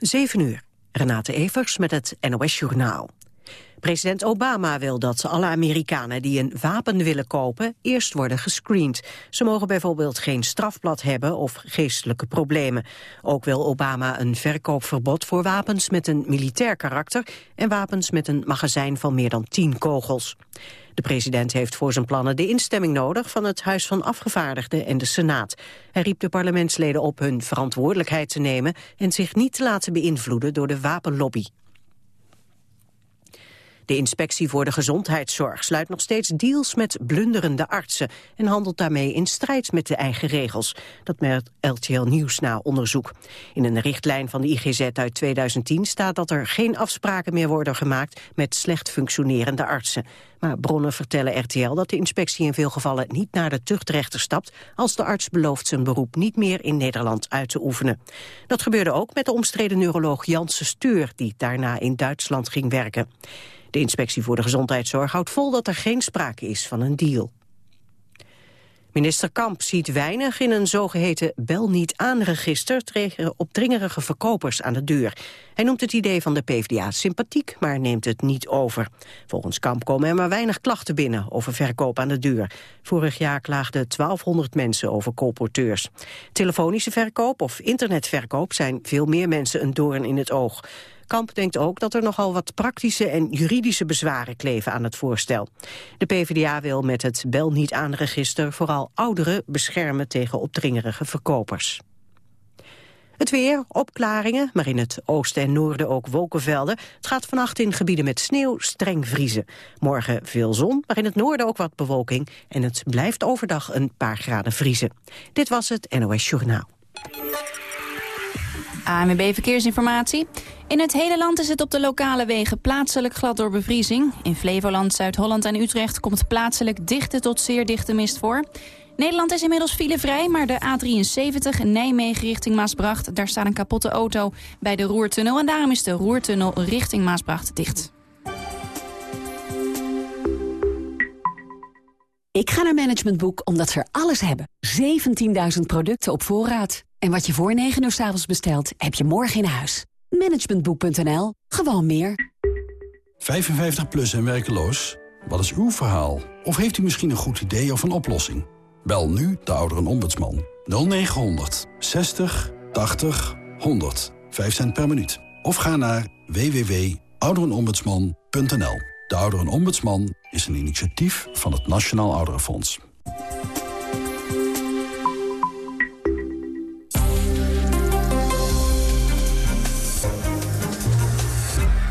7 uur. Renate Evers met het NOS Journaal. President Obama wil dat alle Amerikanen die een wapen willen kopen... eerst worden gescreend. Ze mogen bijvoorbeeld geen strafblad hebben of geestelijke problemen. Ook wil Obama een verkoopverbod voor wapens met een militair karakter... en wapens met een magazijn van meer dan 10 kogels. De president heeft voor zijn plannen de instemming nodig van het Huis van Afgevaardigden en de Senaat. Hij riep de parlementsleden op hun verantwoordelijkheid te nemen en zich niet te laten beïnvloeden door de wapenlobby. De inspectie voor de gezondheidszorg sluit nog steeds deals met blunderende artsen en handelt daarmee in strijd met de eigen regels. Dat meldt LTL Nieuws na onderzoek. In een richtlijn van de IGZ uit 2010 staat dat er geen afspraken meer worden gemaakt met slecht functionerende artsen. Maar bronnen vertellen RTL dat de inspectie in veel gevallen niet naar de tuchtrechter stapt als de arts belooft zijn beroep niet meer in Nederland uit te oefenen. Dat gebeurde ook met de omstreden neuroloog Janse Steur die daarna in Duitsland ging werken. De inspectie voor de gezondheidszorg houdt vol dat er geen sprake is van een deal. Minister Kamp ziet weinig in een zogeheten bel niet aan-register tegen opdringerige verkopers aan de deur. Hij noemt het idee van de PvdA sympathiek, maar neemt het niet over. Volgens Kamp komen er maar weinig klachten binnen over verkoop aan de deur. Vorig jaar klaagden 1200 mensen over colporteurs. Telefonische verkoop of internetverkoop zijn veel meer mensen een doorn in het oog. Kamp denkt ook dat er nogal wat praktische en juridische bezwaren kleven aan het voorstel. De PvdA wil met het bel niet aan register vooral ouderen beschermen tegen opdringerige verkopers. Het weer, opklaringen, maar in het oosten en noorden ook wolkenvelden. Het gaat vannacht in gebieden met sneeuw streng vriezen. Morgen veel zon, maar in het noorden ook wat bewolking. En het blijft overdag een paar graden vriezen. Dit was het NOS Journaal. ANWB Verkeersinformatie. In het hele land is het op de lokale wegen plaatselijk glad door bevriezing. In Flevoland, Zuid-Holland en Utrecht komt plaatselijk dichte tot zeer dichte mist voor. Nederland is inmiddels filevrij, maar de A73 Nijmegen richting Maasbracht... daar staat een kapotte auto bij de Roertunnel... en daarom is de Roertunnel richting Maasbracht dicht. Ik ga naar Management Boek omdat ze er alles hebben. 17.000 producten op voorraad. En wat je voor 9 uur s avonds bestelt, heb je morgen in huis. Managementboek.nl. Gewoon meer. 55 plus en werkeloos? Wat is uw verhaal? Of heeft u misschien een goed idee of een oplossing? Bel nu de ouderenombudsman. 0900 60 80 100. 5 cent per minuut. Of ga naar www.ouderenombudsman.nl. De Ouderenombudsman is een initiatief van het Nationaal Ouderenfonds.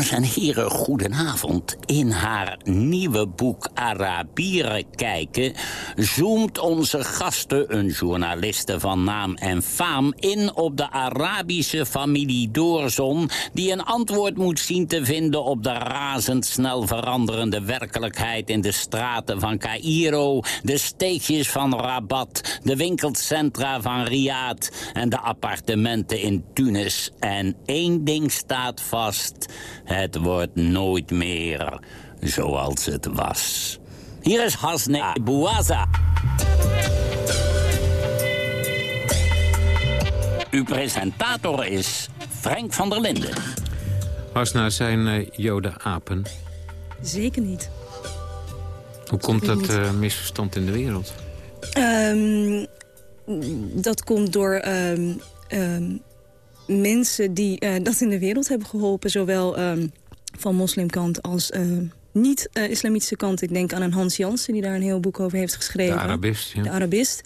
Dames en heren, goedenavond. In haar nieuwe boek Arabieren kijken... zoomt onze gasten, een journaliste van naam en faam... in op de Arabische familie Doorzon... die een antwoord moet zien te vinden op de razendsnel veranderende werkelijkheid... in de straten van Cairo, de steegjes van Rabat... de winkelcentra van Riyadh en de appartementen in Tunis. En één ding staat vast... Het wordt nooit meer zoals het was. Hier is Hasne Bouaza. Uw presentator is Frank van der Linden. Hasna, zijn uh, joden apen? Zeker niet. Hoe komt dat uh, misverstand in de wereld? Um, dat komt door um, um, mensen die uh, dat in de wereld hebben geholpen. Zowel um, van moslimkant als uh, niet-islamitische kant. Ik denk aan een Hans Jansen die daar een heel boek over heeft geschreven. De Arabist, ja. De Arabist.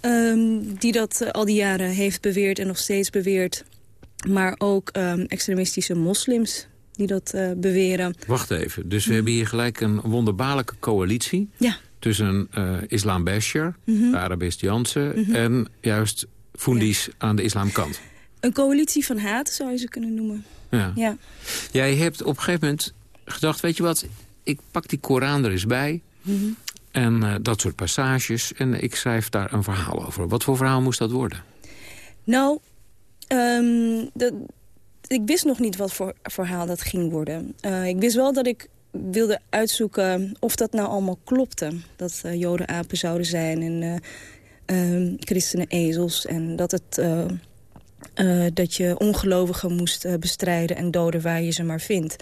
Um, die dat uh, al die jaren heeft beweerd en nog steeds beweert. Maar ook um, extremistische moslims die dat uh, beweren. Wacht even, dus we hebben hier gelijk een wonderbaarlijke coalitie... Ja. tussen uh, Islam Bashir, mm -hmm. de Arabist Jansen... Mm -hmm. en juist Fundis ja. aan de islamkant. Een coalitie van haat zou je ze kunnen noemen. Ja. ja. Jij hebt op een gegeven moment gedacht, weet je wat... ik pak die Koran er eens bij... Mm -hmm. en uh, dat soort passages... en ik schrijf daar een verhaal over. Wat voor verhaal moest dat worden? Nou, um, de, ik wist nog niet wat voor verhaal dat ging worden. Uh, ik wist wel dat ik wilde uitzoeken of dat nou allemaal klopte. Dat uh, joden apen zouden zijn en uh, christenen ezels. En dat, het, dat je ongelovigen moest bestrijden en doden waar je ze maar vindt.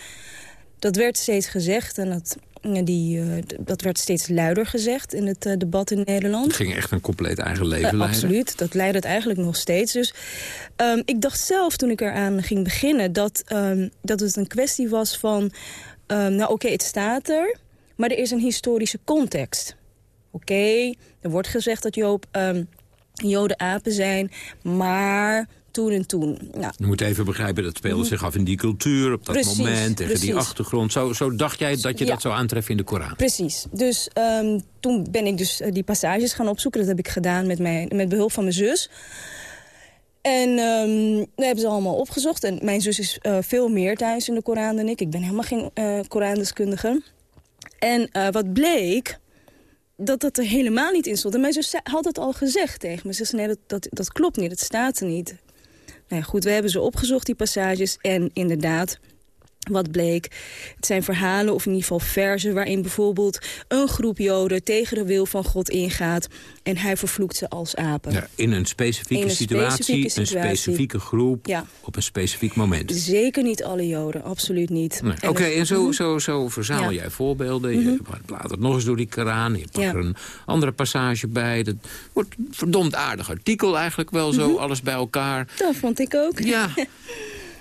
Dat werd steeds gezegd en dat die, uh, dat werd steeds luider gezegd in het debat in Nederland. Het ging echt een compleet eigen leven leiden. Absoluut, dat leidde het eigenlijk nog steeds. Dus um, ik dacht zelf toen ik eraan ging beginnen... dat, um, dat het een kwestie was van... Um, nou oké, okay, het staat er, maar er is een historische context. Oké, okay, er wordt gezegd dat Joop Joden apen zijn, maar toen en toen. Je moet even begrijpen, dat speelde zich af in die cultuur... op dat precies, moment, tegen precies. die achtergrond. Zo, zo dacht jij dat je ja. dat zou aantreffen in de Koran? Precies. Dus um, toen ben ik dus die passages gaan opzoeken. Dat heb ik gedaan met, mijn, met behulp van mijn zus. En um, dat hebben ze allemaal opgezocht. En mijn zus is uh, veel meer thuis in de Koran dan ik. Ik ben helemaal geen uh, Korandeskundige. En uh, wat bleek dat dat er helemaal niet in stond. En mijn zus had het al gezegd tegen me. Ze zei, nee, dat, dat, dat klopt niet, dat staat er niet. Nou goed, we hebben ze opgezocht, die passages. En inderdaad, wat bleek, het zijn verhalen of in ieder geval verzen... waarin bijvoorbeeld een groep joden tegen de wil van God ingaat... en hij vervloekt ze als apen. Ja, in een specifieke, in een situatie, specifieke situatie, een specifieke groep, ja. op een specifiek moment. Zeker niet alle joden, absoluut niet. Nee. Oké, okay, en zo, zo, zo verzamel ja. jij voorbeelden. Je mm -hmm. bladert nog eens door die Koran, je pakt er een andere passage bij. Dat wordt een verdomd aardig artikel eigenlijk wel zo, mm -hmm. alles bij elkaar. Dat vond ik ook. Ja.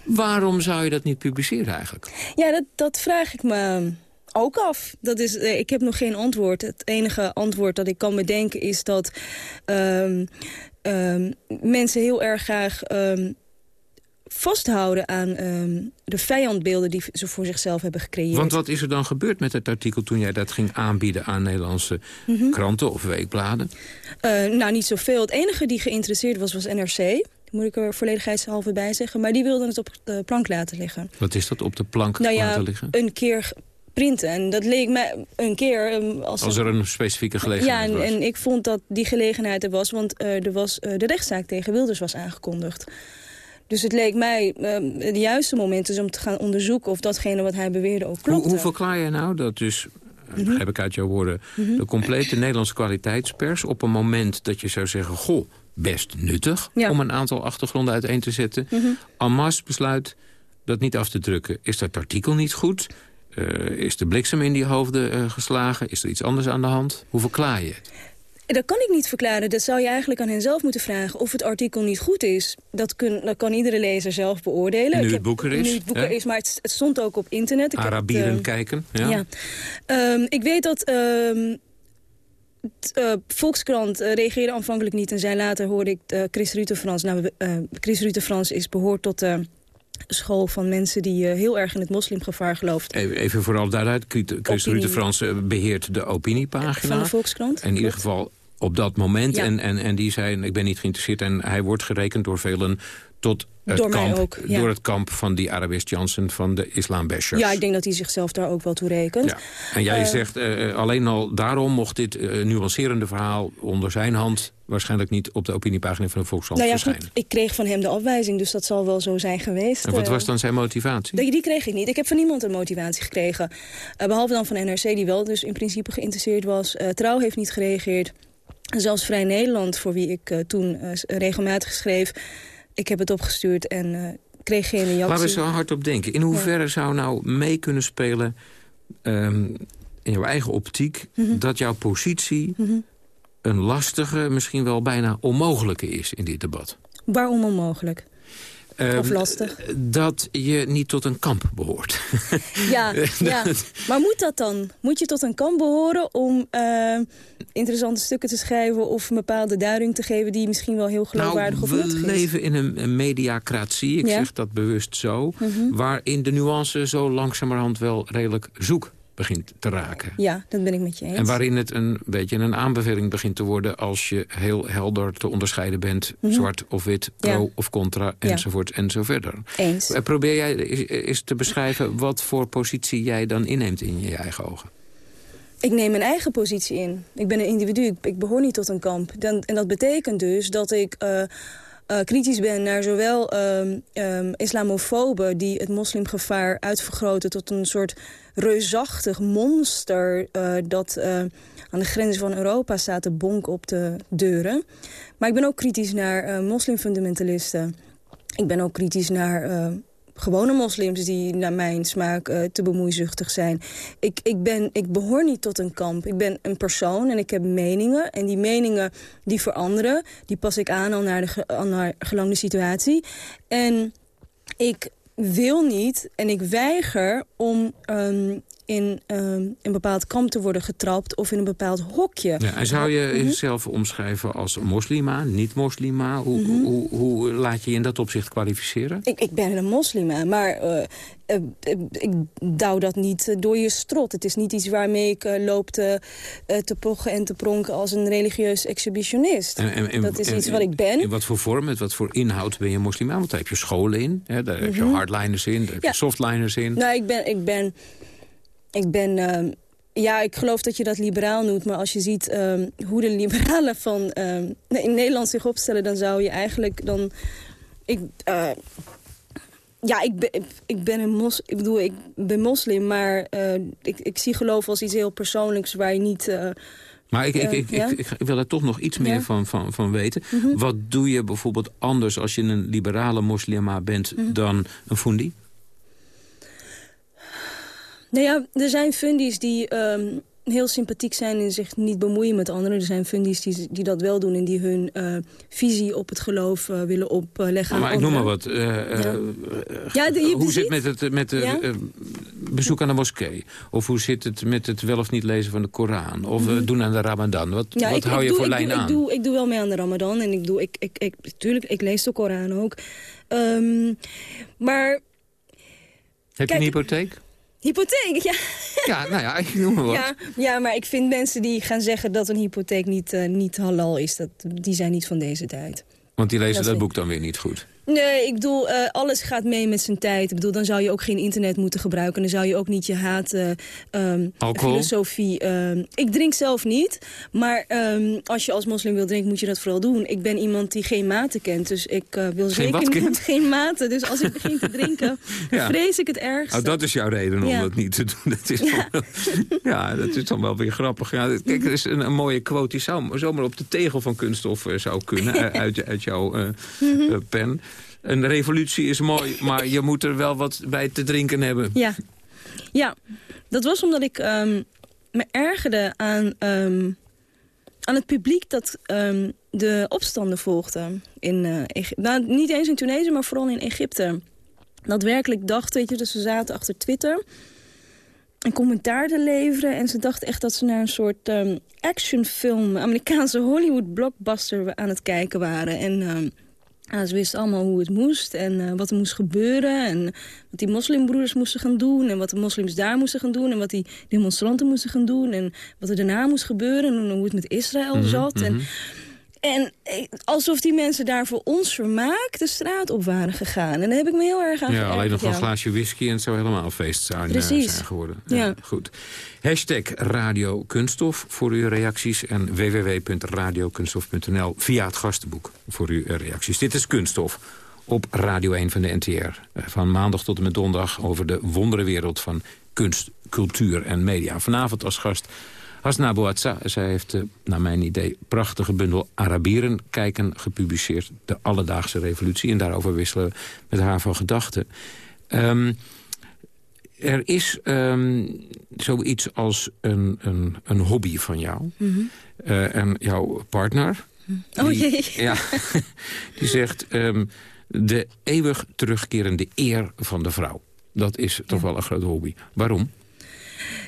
Waarom zou je dat niet publiceren eigenlijk? Ja, dat, dat vraag ik me ook af. Dat is, ik heb nog geen antwoord. Het enige antwoord dat ik kan bedenken is dat um, um, mensen heel erg graag um, vasthouden aan de vijandbeelden die ze voor zichzelf hebben gecreëerd. Want wat is er dan gebeurd met het artikel toen jij dat ging aanbieden aan Nederlandse mm -hmm. kranten of weekbladen? Uh, nou, niet zoveel. Het enige die geïnteresseerd was, was NRC moet ik er volledigheidshalve bij zeggen. Maar die wilden het op de plank laten liggen. Wat is dat, op de plank nou ja, laten liggen? een keer printen. En dat leek mij een keer... Um, als, als er een specifieke gelegenheid ja, en, was. en ik vond dat die gelegenheid er was. Want uh, er was, uh, de rechtszaak tegen Wilders was aangekondigd. Dus het leek mij uh, de juiste moment is om te gaan onderzoeken... of datgene wat hij beweerde ook klopte. Hoe, hoe verklaar je nou dat dus mm -hmm. heb ik uit jouw woorden... Mm -hmm. de complete Nederlandse kwaliteitspers... op een moment dat je zou zeggen... goh, best nuttig ja. om een aantal achtergronden uiteen te zetten. Mm -hmm. Amas besluit dat niet af te drukken. Is dat artikel niet goed? Uh, is de bliksem in die hoofden uh, geslagen? Is er iets anders aan de hand? Hoe verklaar je het? Dat kan ik niet verklaren. Dat zou je eigenlijk aan hen zelf moeten vragen. Of het artikel niet goed is, dat, kun, dat kan iedere lezer zelf beoordelen. Nu het boek er is. Nu het boek er is, maar het, het, stond ook op internet. Ik Arabieren het, uh, kijken. Ja. ja. Um, ik weet dat... Um, uh, Volkskrant uh, reageerde aanvankelijk niet en zei later hoorde ik uh, Chris Rutte Frans. Nou, Chris Rutte Frans is behoort tot de school van mensen die heel erg in het moslimgevaar gelooft. Even, even vooral daaruit, Chris Rutte Frans beheert de opiniepagina. Van de Volkskrant. En in ieder geval op dat moment. Ja. En, en, en die zei, ik ben niet geïnteresseerd. En hij wordt gerekend door velen tot het, door kamp, ook, ja. door het kamp van die Arabist Jansen van de islambashers. Ja, ik denk dat hij zichzelf daar ook wel toe rekent. Ja. En jij uh, zegt, uh, alleen al daarom mocht dit uh, nuancerende verhaal onder zijn hand... waarschijnlijk niet op de opiniepagina van de Volkskrant nou ja, verschijnen. Goed, ik kreeg van hem de afwijzing, dus dat zal wel zo zijn geweest. En wat was dan zijn motivatie? Die, die kreeg ik niet. Ik heb van niemand een motivatie gekregen. behalve dan van NRC, die wel dus in principe geïnteresseerd was. Trouw heeft niet gereageerd. Zelfs Vrij Nederland, voor wie ik toen regelmatig schreef... ik heb het opgestuurd en uh, kreeg geen reactie. Laten we zo hard op denken. In hoeverre ja. zou nou mee kunnen spelen... Um, in jouw eigen optiek... Mm -hmm. dat jouw positie mm -hmm. een lastige, misschien wel bijna onmogelijke is in dit debat? Waarom onmogelijk? Um, of lastig? Dat je niet tot een kamp behoort. Ja, ja, maar moet dat dan? Moet je tot een kamp behoren om uh, interessante stukken te schrijven... of een bepaalde duiding te geven die misschien wel heel geloofwaardig nou, of nuttig is? we leven in een, een mediacratie, ik ja? zeg dat bewust zo... -hmm. waarin de nuance zo langzamerhand wel redelijk zoek begint te raken. Ja, dat ben ik met je eens. En waarin het een beetje een aanbeveling begint te worden... als je heel helder te onderscheiden bent... Mm -hmm. zwart of wit, pro ja. of contra, enzovoort ja. en zo verder. Eens. Probeer jij eens te beschrijven wat voor positie jij dan inneemt in je eigen ogen? Ik neem mijn eigen positie in. Ik ben een individu, ik, behoor niet tot een kamp. Dan, en dat betekent dus dat ik... Uh, kritisch ben naar zowel um, islamofoben... die het moslimgevaar uitvergroten tot een soort reusachtig monster... dat aan de grenzen van Europa staat te bonken op de deuren. Maar ik ben ook kritisch naar moslimfundamentalisten. Ik ben ook kritisch naar gewone moslims die naar mijn smaak uh, te bemoeizuchtig zijn. Ik, ik, ben, ik behoor niet tot een kamp. Ik ben een persoon en ik heb meningen. En die meningen die veranderen, die pas ik aan al naar de, al naar gelang de situatie. En ik wil niet en ik weiger om um, in um, een bepaald kamp te worden getrapt of in een bepaald hokje. Ja, en zou je mhm. jezelf omschrijven als moslima, niet-moslima? Hoe, mhm. hoe, hoe, laat je je in dat opzicht kwalificeren? Ik, ik ben een moslima, maar uh, uh, ik douw dat niet door je strot. Het is niet iets waarmee ik loop te, te pochen en te pronken als een religieus exhibitionist. En, en, dat is iets wat ik ben. In wat voor vorm, met wat voor inhoud ben je moslima? Want daar heb je scholen in, hè? daar heb je mhm. hardliners in, daar heb je softliners in. Nou, ik ben... Ik ben ik ben... Uh, ja, ik geloof dat je dat liberaal noemt. Maar als je ziet uh, hoe de liberalen van uh, in Nederland zich opstellen... dan zou je eigenlijk dan... Ik, uh, ja, ik ben, ik ben een mos, ik bedoel, ik ben moslim, maar ik, ik zie geloof als iets heel persoonlijks waar je niet... maar ik, ik, ik, ik, wil er toch nog iets meer van, van, van weten. Mm -hmm. Wat doe je bijvoorbeeld anders als je een liberale moslima bent mm -hmm. dan een fundi? Nou ja, er zijn fundies die um, heel sympathiek zijn en zich niet bemoeien met anderen. Er zijn fundies die, die dat wel doen en die hun uh, visie op het geloof uh, willen opleggen. maar ik noem maar wat. Uh, ja. ja de, hoe zit het met het met de, ja? bezoek aan de moskee? Of hoe zit het met het wel of niet lezen van de Koran? Of mm doen aan de Ramadan? Wat, wat ik, hou ik je doe, voor lijn doe, aan? Ik doe, ik doe wel mee aan de Ramadan. En ik doe, ik, ik, ik, tuurlijk, ik lees de Koran ook. Um, maar... Heb je een hypotheek? Hypotheek, ja. Ja, nou ja, ik noem maar wat. Ja, ja, maar ik vind mensen die gaan zeggen dat een hypotheek niet, uh, niet halal is... Dat, die zijn niet van deze tijd. Want die lezen dat, dat boek dan weer niet goed? Nee, ik bedoel, uh, alles gaat mee met zijn tijd. Ik bedoel, dan zou je ook geen internet moeten gebruiken. Dan zou je ook niet je haat, uh, um, filosofie... Um, ik drink zelf niet, maar um, als je als moslim wil drinken, moet je dat vooral doen. Ik ben iemand die geen maten kent, dus ik uh, wil geen zeker niet geen maten. Dus als ik begin te drinken, ja. vrees ik het ergste. Oh, dat is jouw reden om ja. dat niet te doen. Dat is ja. Dat is dan wel weer grappig. Ja, kijk, er is een, een, mooie quote die zou, zomaar op de tegel van kunststof zou kunnen, uit, uit jouw mm -hmm. pen een revolutie is mooi, maar je moet er wel wat bij te drinken hebben. Ja, ja dat was omdat ik um, me ergerde aan, um, aan het publiek dat um, de opstanden volgde. In, uh, nou, niet eens in Tunesië, maar vooral in Egypte. Dat werkelijk dacht, weet je, dus ze zaten achter Twitter een commentaar te leveren. En ze dachten echt dat ze naar een soort actionfilm, Amerikaanse Hollywood blockbuster aan het kijken waren. En ja, ze wisten allemaal hoe het moest en uh, wat er moest gebeuren. En wat die moslimbroeders moesten gaan doen. En wat de moslims daar moesten gaan doen. En wat die demonstranten moesten gaan doen. En wat er daarna moest gebeuren. En hoe het met Israël mm -hmm, zat. En, mhm. en eh, alsof die mensen daar voor ons vermaak de straat op waren gegaan. En daar heb ik me heel erg aan Ja, alleen nog een glaasje whisky en het zou helemaal feest zijn, uh, zijn geworden. Ja. ja. Goed. Hashtag Radio Kunststof voor uw reacties. En www.radiokunststof.nl via het gastenboek voor uw reacties. Dit is Kunststof op Radio 1 van de NTR. Eh, van maandag tot en met donderdag over de wonderenwereld van kunst, cultuur en media. Vanavond als gast Hasna Bouatsa. Zij heeft, uh, naar mijn idee, prachtige bundel Arabieren kijken gepubliceerd. De Alledaagse Revolutie. En daarover wisselen we met haar van gedachten. Um, er is um, zoiets als een, een, een hobby van jou. Mm -hmm. uh, en jouw partner... Die, oh jee. Ja, die zegt... Um, de eeuwig terugkerende eer van de vrouw. Dat is toch wel een grote hobby. Waarom?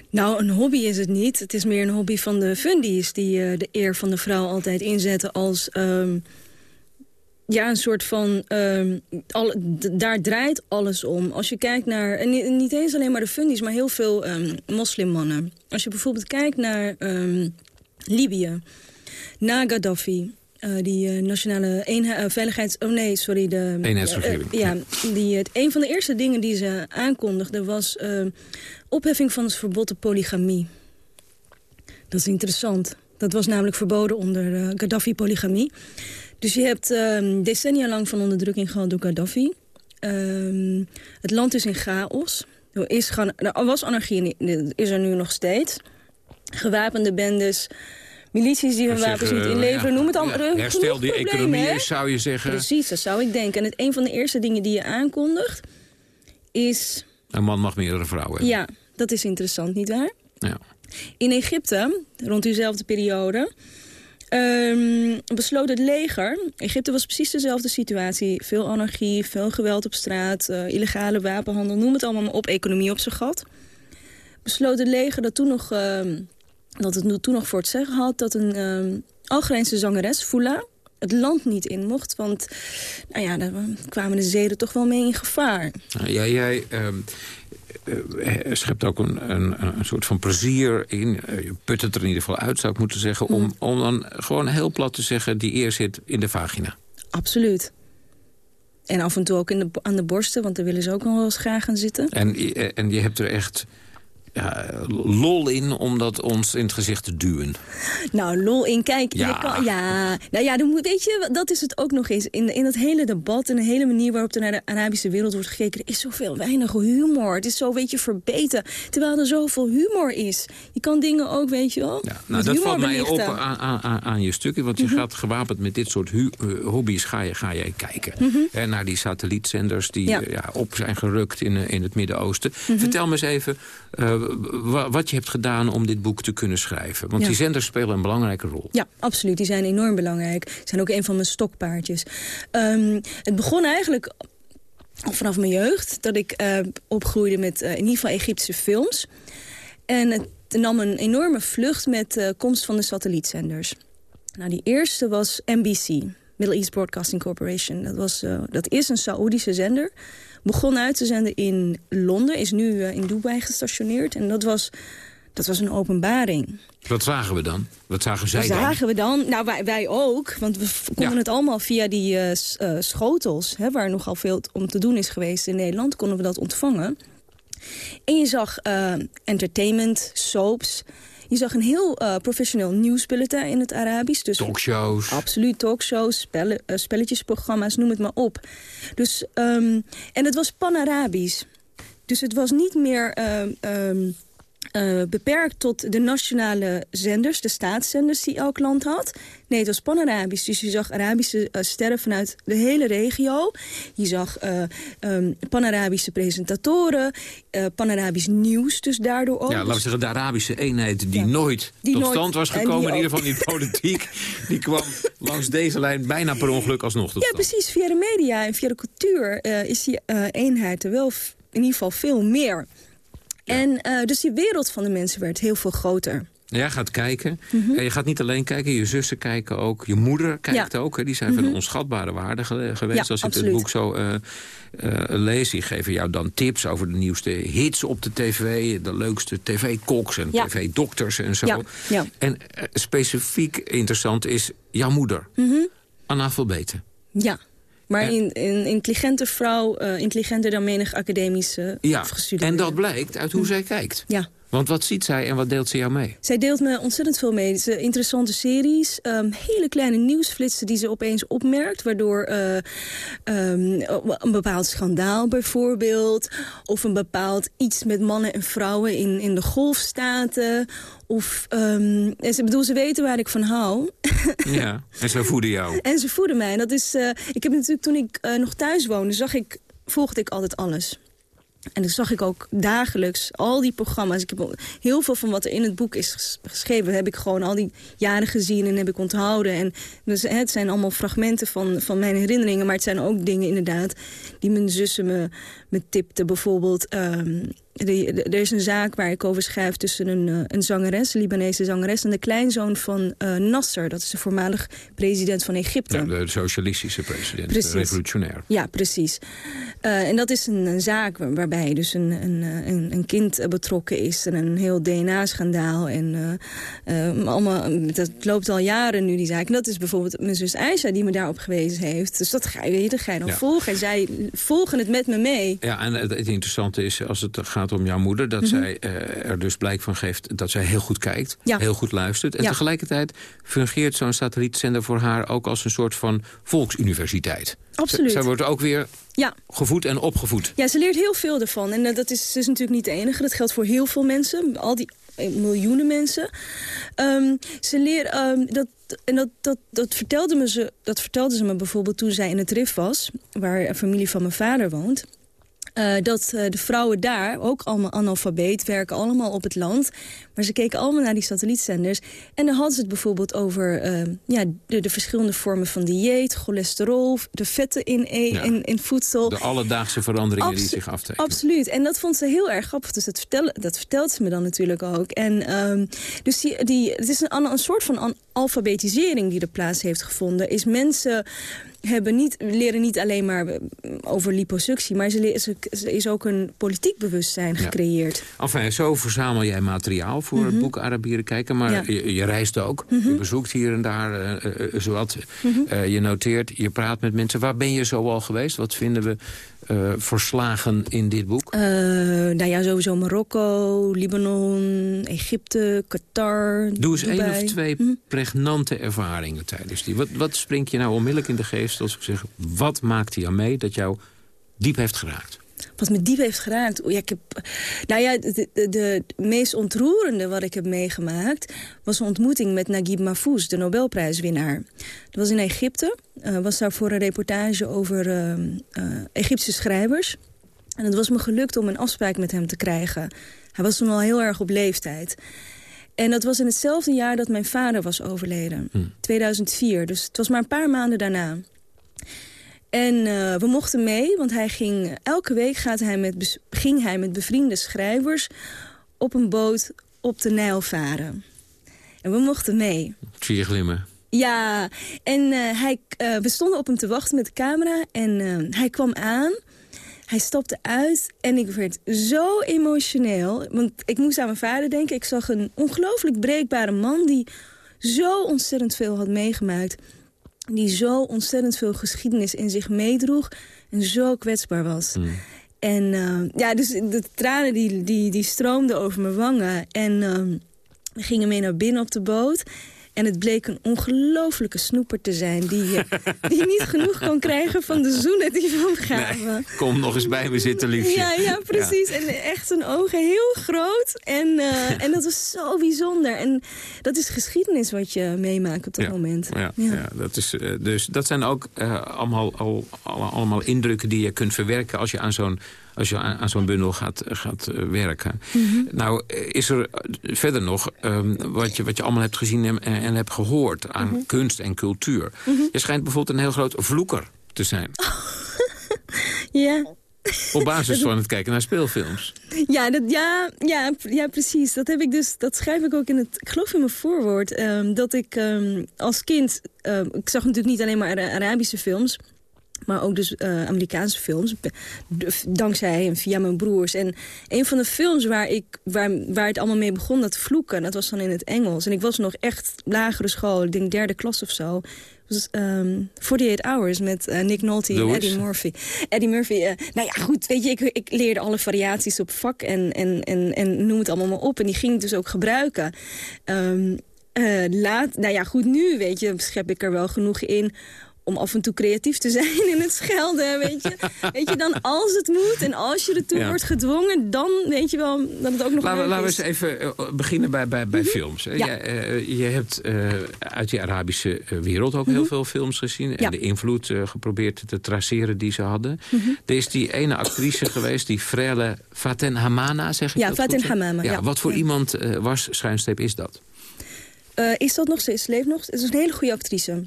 Nou, een hobby is het niet. Het is meer een hobby van de fundies... die uh, de eer van de vrouw altijd inzetten als... Um, ja, een soort van... Um, al, daar draait alles om. Als je kijkt naar... En niet eens alleen maar de fundies, maar heel veel um, moslimmannen. Als je bijvoorbeeld kijkt naar Libië... Na Gaddafi, uh, die uh, nationale eenheid, uh, veiligheids... Oh nee, sorry. De, Eenheidsregering. ja, die, het, een van de eerste dingen die ze aankondigde was... opheffing van het verbod op polygamie. Dat is interessant. Dat was namelijk verboden onder Gaddafi-polygamie. Dus je hebt um, decennia lang van onderdrukking gehad door Gaddafi. Um, het land is in chaos. Er, is, er was anarchie, is er nu nog steeds. Gewapende bendes, milities die hun wapens niet inleveren, ja, noem het allemaal. Ja, herstel die economie is, zou je zeggen. Precies, dat zou ik denken. En het, een van de eerste dingen die je aankondigt is... Een man mag meerdere vrouwen Ja, dat is interessant, nietwaar? Ja. In Egypte, rond diezelfde periode... Um, besloot het leger... Egypte was precies dezelfde situatie. Veel anarchie, veel geweld op straat, uh, illegale wapenhandel... noem het allemaal maar op, economie op zijn gat. Besloot het leger dat, toen nog, uh, dat het toen nog voor het zeggen had... dat een uh, Algerijnse zangeres, Fula, het land niet in mocht. Want nou ja, daar kwamen de zeden toch wel mee in gevaar. Ja, jij ehm, uh, schept ook een, een, een, soort van plezier in. Uh, je put het er in ieder geval uit, zou ik moeten zeggen. Om, mm. om dan gewoon heel plat te zeggen, die eer zit in de vagina. Absoluut. En af en toe ook in de, aan de borsten, want daar willen ze ook nog wel eens graag gaan zitten. En, en je hebt er echt ja, lol in om dat ons in het gezicht te duwen. Nou, lol in. Kijk, ja. Je kan, ja. Nou ja, dan moet, weet je, dat is het ook nog eens. In, in dat hele debat en de hele manier waarop er naar de Arabische wereld wordt gekeken... er is zoveel weinig humor. Het is zo, weet je, verbeten. Terwijl er zoveel humor is. Je kan dingen ook, weet je wel, ja, Nou, dat valt mij op aan, aan, aan, je stukje. Want je mhm. gaat gewapend met dit soort hu, uh, hobby's ga je, ga je kijken. Mm -hmm. naar die satellietzenders die ja. ja. op zijn gerukt in, in het Midden-Oosten. Mhm. Vertel me eens even... Uh, wat je hebt gedaan om dit boek te kunnen schrijven. Want die zenders spelen een belangrijke rol. Ja, absoluut. Die zijn enorm belangrijk. Ze zijn ook een van mijn stokpaardjes. Um, het begon eigenlijk vanaf mijn jeugd. Dat ik uh, opgroeide met uh, in ieder geval Egyptische films. En het nam een enorme vlucht met de uh, komst van de satellietzenders. Nou, die eerste was NBC, Middle East Broadcasting Corporation. Dat, was, dat is een Saoedische zender begon uit te zenden in Londen. Is nu uh, in Dubai gestationeerd. En dat was, dat was een openbaring. Wat zagen we dan? Wat zagen zij Wat dan? zagen we dan? Nou, wij, wij ook. Want we konden het allemaal via die uh, uh, schotels... Hè, waar nogal veel om te doen is geweest in Nederland... konden we dat ontvangen. En je zag entertainment, soaps... Je zag een heel uh, professioneel nieuwsbulletin in het Arabisch. Dus talkshows. Absoluut, talkshows, uh, spelletjesprogramma's, noem het maar op. Dus, um, en het was pan-Arabisch. Dus het was niet meer... Um, uh, beperkt tot de nationale zenders, de staatszenders die elk land had. Nee, het was pan-Arabisch. Dus je zag Arabische uh, sterren vanuit de hele regio. Je zag uh, um, pan-Arabische presentatoren, pan-Arabisch nieuws dus daardoor ook. Ja, laten we zeggen, de Arabische eenheid die ja. nooit die tot nooit, stand was gekomen, in ieder geval niet politiek. die kwam langs deze lijn bijna per ongeluk alsnog tot Ja, precies. Via de media en via de cultuur is die eenheid er wel in ieder geval veel meer. En uh, dus die wereld van de mensen werd heel veel groter. Jij gaat kijken. Mm -hmm. En je gaat niet alleen kijken, je zussen kijken ook. Je moeder kijkt ja. ook. Hè. Die zijn mm -hmm. van onschatbare waarde geweest. Ja, Als ik het boek zo uh, uh, lees. Die geven jou dan tips over de nieuwste hits op de tv. De leukste tv-koks en ja. tv-dokters en zo. Ja. En specifiek interessant is jouw moeder. Mm -hmm. Analfabeten. Ja. Maar een, intelligente vrouw, uh, intelligenter dan menig academische ja, afgestudeerde. En dat blijkt uit hoe zij kijkt. Ja. Want wat ziet zij en wat deelt ze jou mee? Zij deelt me ontzettend veel mee. Ze interessante series, um, hele kleine nieuwsflitsen die ze opeens opmerkt... waardoor uh, um, een bepaald schandaal bijvoorbeeld... of een bepaald iets met mannen en vrouwen in, in de golfstaten... Of, um, en ze, bedoel, ze weten waar ik van hou. Ja, en ze voeden jou. En ze voeden mij. Dat is, uh, ik heb natuurlijk toen ik uh, nog thuis woonde, zag ik, volgde ik altijd alles. En dan zag ik ook dagelijks al die programma's. Ik heb heel veel van wat er in het boek is geschreven... heb ik gewoon al die jaren gezien en heb ik onthouden. En dus, het zijn allemaal fragmenten van, van mijn herinneringen... maar het zijn ook dingen inderdaad die mijn zussen me, me tipten. Bijvoorbeeld, um, er is een zaak waar ik over schrijf tussen een, uh, een zangeres, een Libanese zangeres... en de kleinzoon van uh, Nasser. Dat is de voormalig president van Egypte. Ja, de socialistische president, precies. de revolutionair. Ja, precies. Uh, en dat is een, een zaak waarbij dus een, een, een, kind betrokken is... en een heel DNA-schandaal. En allemaal, dat loopt al jaren nu, die zaak. En dat is bijvoorbeeld mijn zus Aisha die me daarop gewezen heeft. Dus dat ga je, dat ga je dan ja. volgen. En zij volgen het met me mee. Ja, en het, het interessante is, als het gaat gaat om jouw moeder... dat zij er dus blijk van geeft dat zij heel goed kijkt, Ja. heel goed luistert. En Ja. tegelijkertijd fungeert zo'n satellietzender voor haar... ook als een soort van volksuniversiteit. Absoluut. Zij wordt ook weer Ja. gevoed en opgevoed. Ja, ze leert heel veel ervan. En eh, dat is, is natuurlijk niet de enige. Dat geldt voor heel veel mensen. Al die eh, miljoenen mensen. Ehm, ze leert... ehm, dat, en dat, dat, dat, vertelde me ze, dat vertelde ze me bijvoorbeeld toen zij in het RIF was... waar een familie van mijn vader woont. Eh, dat eh, de vrouwen daar, ook allemaal analfabeet, werken allemaal op het land. Maar ze keken allemaal naar die satellietzenders. En dan hadden ze het bijvoorbeeld over eh, ja, de, de verschillende vormen van dieet... cholesterol, de vetten in, e Ja. in, in voedsel. De alledaagse veranderingen die zich aftekenen. Absoluut. En dat vond ze heel erg grappig. Dus dat, vertellen, dat vertelt ze me dan natuurlijk ook. En, ehm, dus die, die, het is een, een soort van an- alfabetisering die er plaats heeft gevonden. Is mensen hebben niet, leren niet alleen maar eh, over liposuctie... maar ze, ze, ze is ook een politiek bewustzijn gecreëerd. Enfin, zo verzamel jij materiaal voor het boek Arabieren kijken. Maar Mhm. Ja. Mhm. je, je reist ook. Je bezoekt hier en daar eh, zowat. Eh, je noteert, je praat met mensen. Waar ben je zo al geweest? Wat vinden we verslagen in dit boek? Nou ja, sowieso Marokko, Libanon, Egypte, Qatar, Doe eens één of twee Mhm. pregnante ervaringen tijdens die. Wat, wat springt je nou onmiddellijk in de geest als ik zeg... wat maakt hij aan mee dat jou diep heeft geraakt? Wat me diep heeft geraakt. Ja, ik heb, nou ja, de, de, de meest ontroerende wat ik heb meegemaakt... was een ontmoeting met Naguib Mahfouz, de Nobelprijswinnaar. Dat was in Egypte. eh was daar voor een reportage over eh, Egyptische schrijvers. En het was me gelukt om een afspraak met hem te krijgen. Hij was toen al heel erg op leeftijd. En dat was in hetzelfde jaar dat mijn vader was overleden. 2004, dus het was maar een paar maanden daarna. En eh, we mochten mee, want hij ging, elke week gaat hij met, ging hij met bevriende schrijvers... op een boot op de Nijl varen. En we mochten mee. Je glimmen. Ja, en eh, hij, eh, we stonden op hem te wachten met de camera en hij kwam aan. Hij stapte uit en ik werd zo emotioneel. Want ik moest aan mijn vader denken. Ik zag een ongelooflijk breekbare man die zo ontzettend veel had meegemaakt. Die zo ontzettend veel geschiedenis in zich meedroeg en zo kwetsbaar was. En eh, ja, dus de tranen die, die, die stroomden over mijn wangen. En ehm, we gingen mee naar binnen op de boot. En het bleek een ongelofelijke snoeper te zijn... Die, eh, die niet genoeg kon krijgen van de zoenen die we hem gaven. Kom nog eens bij me zitten, liefje. Ja, ja, precies. En echt zijn ogen heel groot. En, eh, en dat was zo bijzonder. En dat is geschiedenis wat je meemaakt op dat moment. Ja, ja. dat, is, eh, dus dat zijn ook allemaal, al, al- allemaal indrukken die je kunt verwerken... als je aan zo'n als je aan, aan zo'n bundel gaat, gaat eh, werken. Nou, eh, is er verder nog ehm, wat, je, wat je allemaal hebt gezien en, en hebt gehoord... aan kunst en cultuur. Je schijnt bijvoorbeeld een heel groot vloeker te zijn. Ja. Op basis van het kijken naar speelfilms. Ja, dat, ja, ja, ja, precies. Dat, heb ik dus, dat schrijf ik ook in het, ik geloof in mijn voorwoord. ehm, dat ik ehm, als kind, ik zag natuurlijk niet alleen maar Ara- Arabische films... maar ook dus eh, Amerikaanse films, dankzij en via mijn broers. En een van de films waar, ik, waar, waar het allemaal mee begon, dat vloeken... dat was dan in het Engels. En ik was nog echt lagere school, ik denk derde klas of zo... was ehm 48 Hours met eh, Nick Nolte en Eddie. Murphy. Eddie Murphy, eh, nou ja, goed, weet je, ik, ik leerde alle variaties op vak en, en, en, en noem het allemaal maar op. En die ging ik dus ook gebruiken. Ehm, eh, laat, nou ja, goed, nu, weet je, schep ik er wel genoeg in om af en toe creatief te zijn in het schelden, weet je. weet je, dan als het moet en als je ertoe Ja. wordt gedwongen... dan weet je wel dat het ook nog Laten laten we eens even eh, beginnen bij, bij, bij films. hè. Ja. Je, eh, je hebt eh, uit die Arabische eh, wereld ook heel veel films gezien. En Mhm. Ja. de invloed eh, geprobeerd te traceren die ze hadden. Mhm. Er is die ene actrice geweest, die frele Faten Hamana, zeg ik Ja, Faten? Hamama, ja. Wat voor iemand eh, was Schuinstreep is dat? Eh, is dat nog steeds? Ze leeft nog? Het is een hele goede actrice.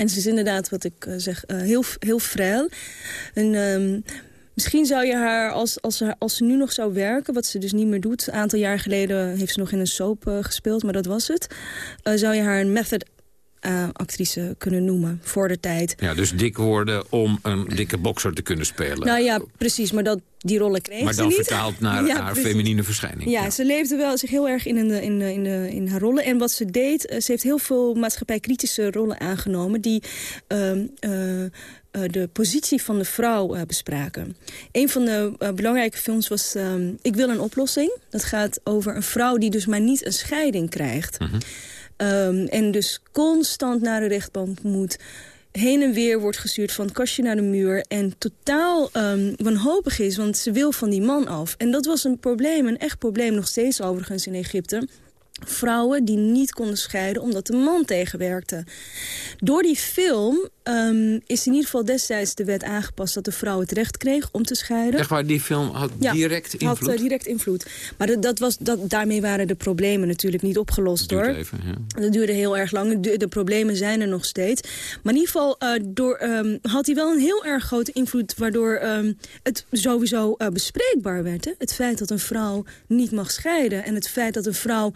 En ze is inderdaad, wat ik eh, zeg, eh, heel, heel frail. En, ehm, misschien zou je haar, als, als, ze, als ze nu nog zou werken... wat ze dus niet meer doet... een aantal jaar geleden heeft ze nog in een soap eh, gespeeld, maar dat was het... zou je haar een method uh, actrice kunnen noemen voor de tijd. Ja, dus dik worden om een dikke bokser te kunnen spelen. Nou ja, precies, maar dat, die rollen kreeg maar ze dan niet. vertaald naar haar feminine verschijning. Ja, ze leefde wel zich heel erg in, in, in, in, in haar rollen. En wat ze deed, uh, ze heeft heel veel maatschappijkritische rollen aangenomen... die uh, de positie van de vrouw bespraken. Een van de belangrijke films was um, Ik wil een oplossing. Dat gaat over een vrouw die dus maar niet een scheiding krijgt. Mhm. Um, en dus constant naar de rechtbank moet. Heen en weer wordt gestuurd van het kastje naar de muur... en totaal um, wanhopig is, want ze wil van die man af. En dat was een probleem, een echt probleem, nog steeds overigens in Egypte vrouwen die niet konden scheiden omdat de man tegenwerkte. Door die film um, is in ieder geval destijds de wet aangepast... dat de vrouw het recht kreeg om te scheiden. Echt waar, die film had ja, direct invloed? had uh, direct invloed. Maar dat, dat was, dat, daarmee waren de problemen natuurlijk niet opgelost. Dat hoor. Even, ja. Dat duurde heel erg lang. De, de, problemen zijn er nog steeds. Maar in ieder geval uh, door, um, had hij wel een heel erg grote invloed... waardoor um, het sowieso uh, bespreekbaar werd. Hè? Het feit dat een vrouw niet mag scheiden. En het feit dat een vrouw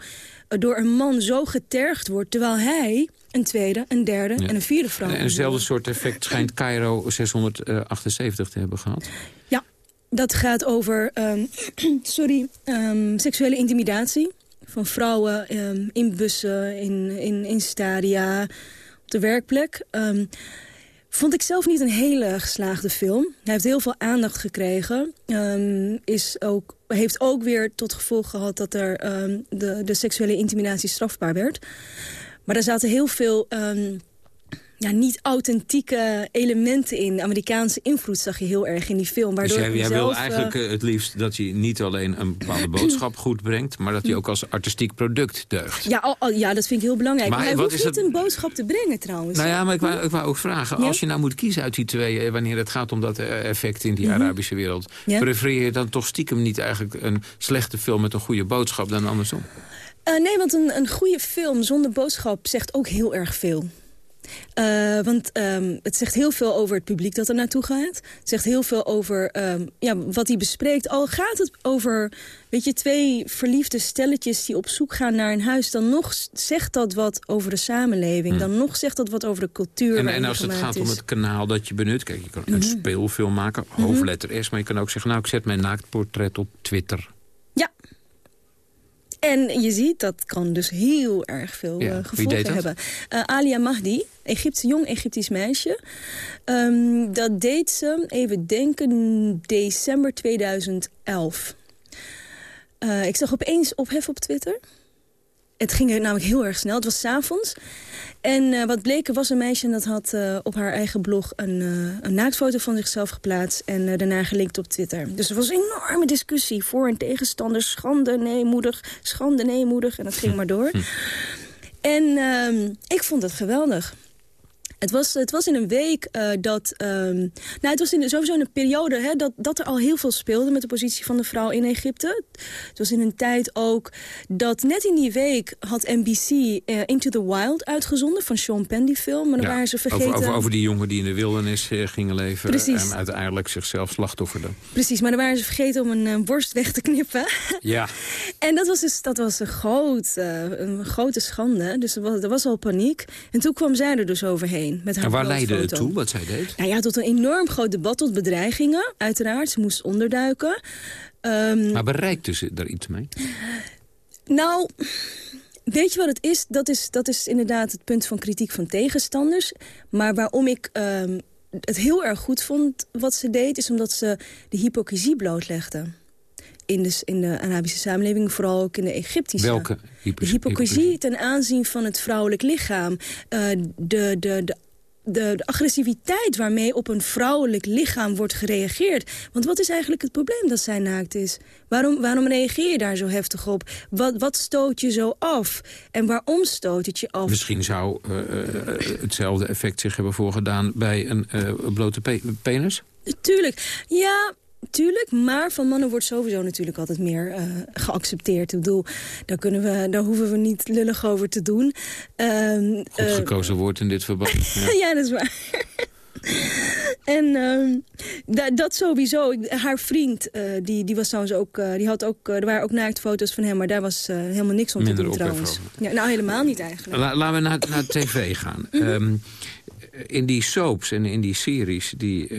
door een man zo getergd wordt... terwijl hij een tweede, een derde ja. en een vierde vrouw... En eenzelfde soort effect schijnt Cairo 678 te hebben gehad. Ja, dat gaat over um, sorry, um, seksuele intimidatie van vrouwen um, in bussen, in, in, in stadia, op de werkplek. Vond ik zelf niet een hele geslaagde film. Hij heeft heel veel aandacht gekregen. Um, is ook, heeft ook weer tot gevolg gehad dat er um, de, de seksuele intimidatie strafbaar werd. Maar er zaten heel veel um, ja, niet authentieke elementen in. Amerikaanse invloed zag je heel erg in die film. Waardoor dus jij, jij wil eigenlijk uh, het liefst dat hij niet alleen een bepaalde boodschap goed brengt... maar dat hij ook als artistiek product deugt. Ja, al, al, ja dat vind ik heel belangrijk. Maar, maar hij wat hoeft is niet dat... een boodschap te brengen trouwens. Nou ja, maar ik wou, ik wou ook vragen. Ja? Als je nou moet kiezen uit die twee... wanneer het gaat om dat effect in die Mhm. Arabische wereld... Ja? prefereer je dan toch stiekem niet eigenlijk een slechte film... met een goede boodschap dan andersom? Uh, nee, want een, een goede film zonder boodschap zegt ook heel erg veel. Uh, want um, het zegt heel veel over het publiek dat er naartoe gaat. Het zegt heel veel over um, ja, wat hij bespreekt. Al gaat het over weet je, twee verliefde stelletjes die op zoek gaan naar een huis... dan nog zegt dat wat over de samenleving. Hmm. Dan nog zegt dat wat over de cultuur. En, en als het gaat is. om het kanaal dat je benut... kijk, je kan een Mhm. speelfilm maken, hoofdletter S... maar je kan ook zeggen, nou, ik zet mijn naaktportret op Twitter. En je ziet, dat kan dus heel erg veel Ja, wie gevolgen hebben. Uh, Alia Mahdi, Egypte, jong Egyptisch meisje. Um, dat deed ze, even denken, december 2011. Uh, ik zag opeens ophef op Twitter. Het ging namelijk heel erg snel. Het was 's avonds. En uh, wat bleek, er was een meisje en dat had uh, op haar eigen blog een, uh, een naaktfoto van zichzelf geplaatst. En daarna gelinkt op Twitter. Dus er was een enorme discussie. Voor- en tegenstanders. Schande, nee, moedig. Schande, nee, moedig. En dat ging maar door. En uh, ik vond het geweldig. Het was, het was in een week uh, dat... Um, nou, het was in, sowieso in een periode hè, dat, dat er al heel veel speelde... met de positie van de vrouw in Egypte. Het was in een tijd ook dat net in die week had NBC uh, Into the Wild uitgezonden... van Sean Penn, die film. Maar dan Ja, waren ze vergeten... Over, over, over die jongen die in de wildernis uh, gingen leven... Precies. en uiteindelijk zichzelf slachtofferde. Precies, maar dan waren ze vergeten om een worst weg te knippen. Ja. En dat was dus dat was een, groot, een grote schande. Dus er was, er was al paniek. En toen kwam zij er dus overheen. Met haar en waar leidde het toe, wat zij deed? Nou ja, tot een enorm groot debat, tot bedreigingen, uiteraard. Ze moest onderduiken. Um, maar bereikte ze daar iets mee? Nou, weet je wat het is? Dat, is? dat is inderdaad het punt van kritiek van tegenstanders. Maar waarom ik um, het heel erg goed vond wat ze deed... is omdat ze de hypocrisie blootlegde. In de, in de Arabische samenleving, vooral ook in de Egyptische. Welke hypocrisie? De hypocrisie ten aanzien van het vrouwelijk lichaam. Uh, de, de, de de, de, agressiviteit waarmee op een vrouwelijk lichaam wordt gereageerd. Want wat is eigenlijk het probleem dat zij naakt is? Waarom, waarom reageer je daar zo heftig op? Wat, wat stoot je zo af? En waarom stoot het je af? Misschien zou uh, uh, hetzelfde effect zich hebben voorgedaan bij een uh, blote pe penis? Tuurlijk, ja... Tuurlijk, maar van mannen wordt sowieso natuurlijk altijd meer uh, geaccepteerd. Ik bedoel, daar, kunnen we, daar hoeven we niet lullig over te doen. Uh, Goed gekozen uh, woord in dit verband. Ja. ja, dat is waar. En uh, dat sowieso. Haar vriend, uh, die, die was trouwens ook... Uh, die had ook er waren ook naaktfoto's van hem, maar daar was helemaal niks om Minder te doen trouwens. Ja, nou, helemaal niet eigenlijk. La, laten we naar, naar tv gaan. Mm -hmm. um, in die soaps en in die series die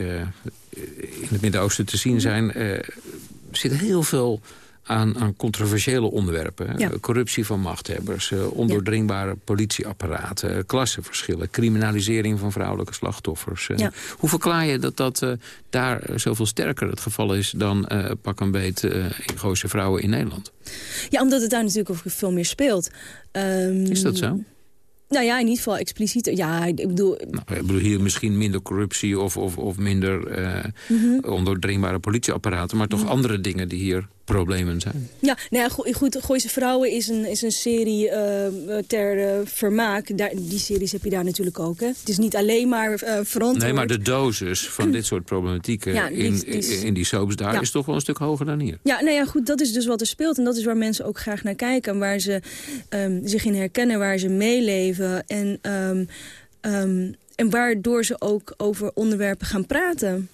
in het Midden-Oosten te zien zijn... zit heel veel aan, aan controversiële onderwerpen. Ja. Corruptie van machthebbers, uh, ondoordringbare politieapparaten... klassenverschillen, criminalisering van vrouwelijke slachtoffers. Uh, ja. Hoe verklaar je dat dat uh, daar zoveel sterker het geval is... dan pak een beet in Gooise vrouwen in Nederland? Ja, omdat het daar natuurlijk over veel meer speelt. Um, is dat zo? Nou ja, in ieder geval expliciet. Ja, ik bedoel... Nou, ik bedoel hier misschien minder corruptie of, of, of minder uh, mm -hmm. ondoordringbare politieapparaten... maar toch mm -hmm. andere dingen die hier problemen zijn. Ja, nou ja, go goed, Gooise Vrouwen is een, is een serie uh, ter uh, vermaak. Daar, die series heb je daar natuurlijk ook. Hè? Het is niet alleen maar uh, verantwoord. Nee, maar de dosis van dit soort problematieken ja, in, die, in die soaps daar ja. is toch wel een stuk hoger dan hier. Ja, nou ja, goed, dat is dus wat er speelt. En dat is waar mensen ook graag naar kijken. Waar ze um, zich in herkennen, waar ze meeleven. En, um, um, en waardoor ze ook over onderwerpen gaan praten.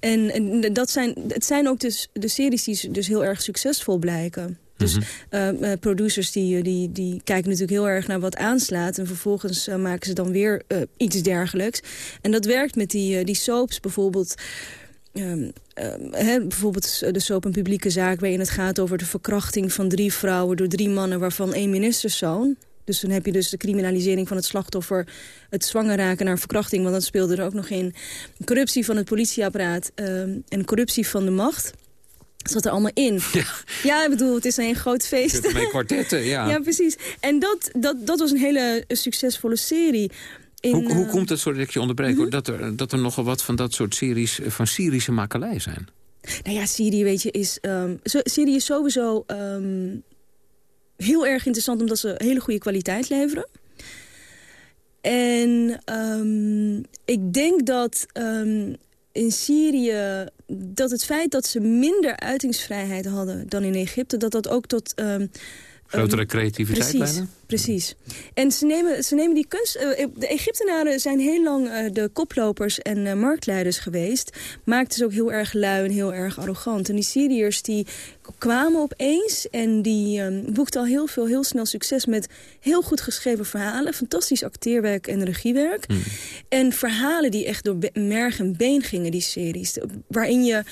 En, en, dat zijn, het zijn ook dus de series die dus heel erg succesvol blijken. Dus mm -hmm. uh, producers die, die, die kijken natuurlijk heel erg naar wat aanslaat... en vervolgens uh, maken ze dan weer uh, iets dergelijks. En dat werkt met die, die soaps bijvoorbeeld... Um, he, bijvoorbeeld de soap een publieke zaak... waarin het gaat over de verkrachting van drie vrouwen... door drie mannen, waarvan één ministerszoon. Dus dan heb je dus de criminalisering van het slachtoffer... het zwanger raken naar verkrachting, want dat speelde er ook nog in. Corruptie van het politieapparaat um, en corruptie van de macht... Dat zat er allemaal in. Ja, ja ik bedoel, het is een groot feest. Met kwartetten, ja. ja, precies. En dat, dat, dat was een hele succesvolle serie. In, hoe, hoe komt het, sorry dat ik je onderbreek, mm -hmm. dat, er, dat er nogal wat van dat soort series van Syrische makelij zijn? Nou ja, Syrië, weet je, is... Um, Syrië is sowieso... Um, heel erg interessant omdat ze hele goede kwaliteit leveren. En um, ik denk dat um, in Syrië... dat het feit dat ze minder uitingsvrijheid hadden dan in Egypte... dat dat ook tot... Um, Grotere creativiteit precies, bijna? Precies. En ze nemen, ze nemen die kunst... Uh, de Egyptenaren zijn heel lang uh, de koplopers en marktleiders geweest. Maakten ze ook heel erg lui en heel erg arrogant. En die Syriërs die kwamen opeens en die um, boekten al heel veel, heel snel succes... met heel goed geschreven verhalen. Fantastisch acteerwerk en regiewerk. Hmm. En verhalen die echt door merg en been gingen, die series. Waarin je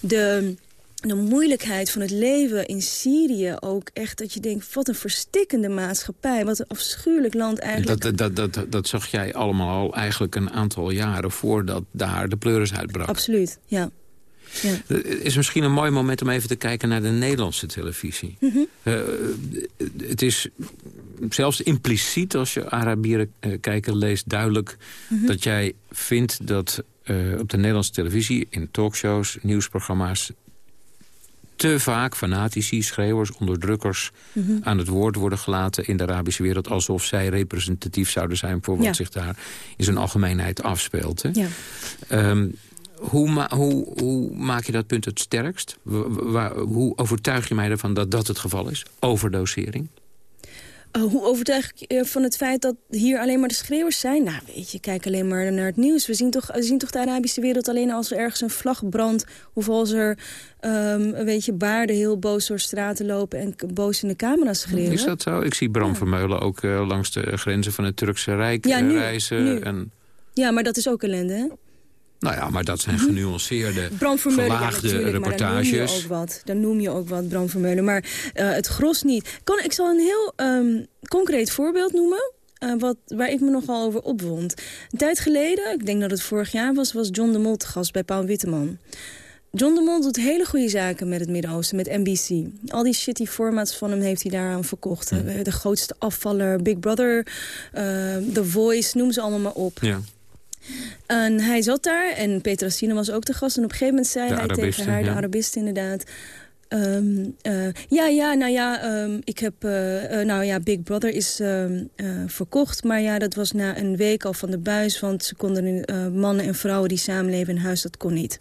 de de moeilijkheid van het leven in Syrië ook echt... dat je denkt, wat een verstikkende maatschappij. Wat een afschuwelijk land eigenlijk. Dat, dat, dat, dat, dat zag jij allemaal al eigenlijk een aantal jaren... voordat daar de pleuris uitbrak. Absoluut, ja. Ja. Het is misschien een mooi moment om even te kijken naar de Nederlandse televisie. Mm -hmm. uh, het is zelfs impliciet als je Arabieren uh, kijken leest duidelijk... Mm -hmm. dat jij vindt dat uh, op de Nederlandse televisie, in talkshows, nieuwsprogramma's te vaak fanatici, schreeuwers, onderdrukkers... Mm -hmm. aan het woord worden gelaten in de Arabische wereld... alsof zij representatief zouden zijn voor wat ja. zich daar in zijn algemeenheid afspeelt. Hè? Ja. Um, hoe, ma hoe, hoe, maak je dat punt het sterkst? Hoe overtuig je mij ervan dat dat het geval is? Overdosering? Uh, hoe overtuig ik je van het feit dat hier alleen maar de schreeuwers zijn? Nou, weet je, kijk alleen maar naar het nieuws. We zien toch, we zien toch de Arabische wereld alleen als er ergens een vlag brandt... of als er, um, weet je, baarden heel boos door straten lopen... en boos in de camera's schreeuwen. Is dat zo? Ik zie Bram ja. Vermeulen ook uh, langs de grenzen van het Turkse Rijk ja, nu, reizen. Nu. En... Ja, maar dat is ook ellende, hè? Nou ja, maar dat zijn genuanceerde, gelaagde ja, reportages. Dan noem, je ook wat. dan noem je ook wat, Bram Vermeulen. Maar uh, het gros niet. Kan, ik zal een heel um, concreet voorbeeld noemen. Uh, wat, waar ik me nogal over opwond. Een tijd geleden, ik denk dat het vorig jaar was... was John de Mol te gast bij Paul Witteman. John de Mol doet hele goede zaken met het Midden-Oosten, met NBC. Al die shitty formats van hem heeft hij daaraan verkocht. Ja. De grootste afvaller, Big Brother, uh, The Voice, noem ze allemaal maar op. Ja. En hij zat daar en Petra Sine was ook de gast. En op een gegeven moment zei de hij tegen haar, de ja. Arabist inderdaad... Um, uh, ja, ja, nou ja, um, ik heb, uh, uh, nou ja, Big Brother is um, verkocht. Maar ja, dat was na een week al van de buis. Want ze konden mannen en vrouwen die samenleven in huis, dat kon niet.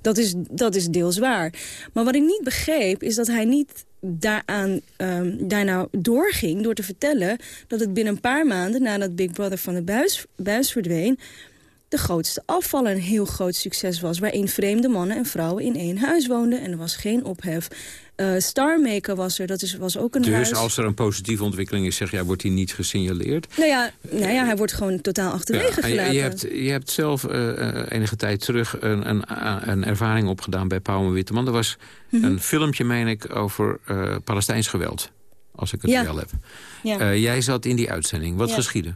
Dat is, dat is deels waar. Maar wat ik niet begreep, is dat hij niet daaraan, um, daarna doorging... door te vertellen dat het binnen een paar maanden... nadat Big Brother van de buis, buis verdween de grootste afval een heel groot succes was... waarin vreemde mannen en vrouwen in één huis woonden en er was geen ophef. Uh, Starmaker was er, dat is, was ook een dus huis. Dus als er een positieve ontwikkeling is, zeg jij, wordt die niet gesignaleerd? Nou ja, nou ja hij wordt gewoon totaal achterwege ja, gelaten. Je, hebt, je hebt zelf uh, enige tijd terug een, een, een, ervaring opgedaan bij Pauw en Witteman. Er was mm -hmm. een filmpje, meen ik, over uh, Palestijns geweld. Als ik het ja. wel heb. Ja. jij zat in die uitzending. Wat geschiedde?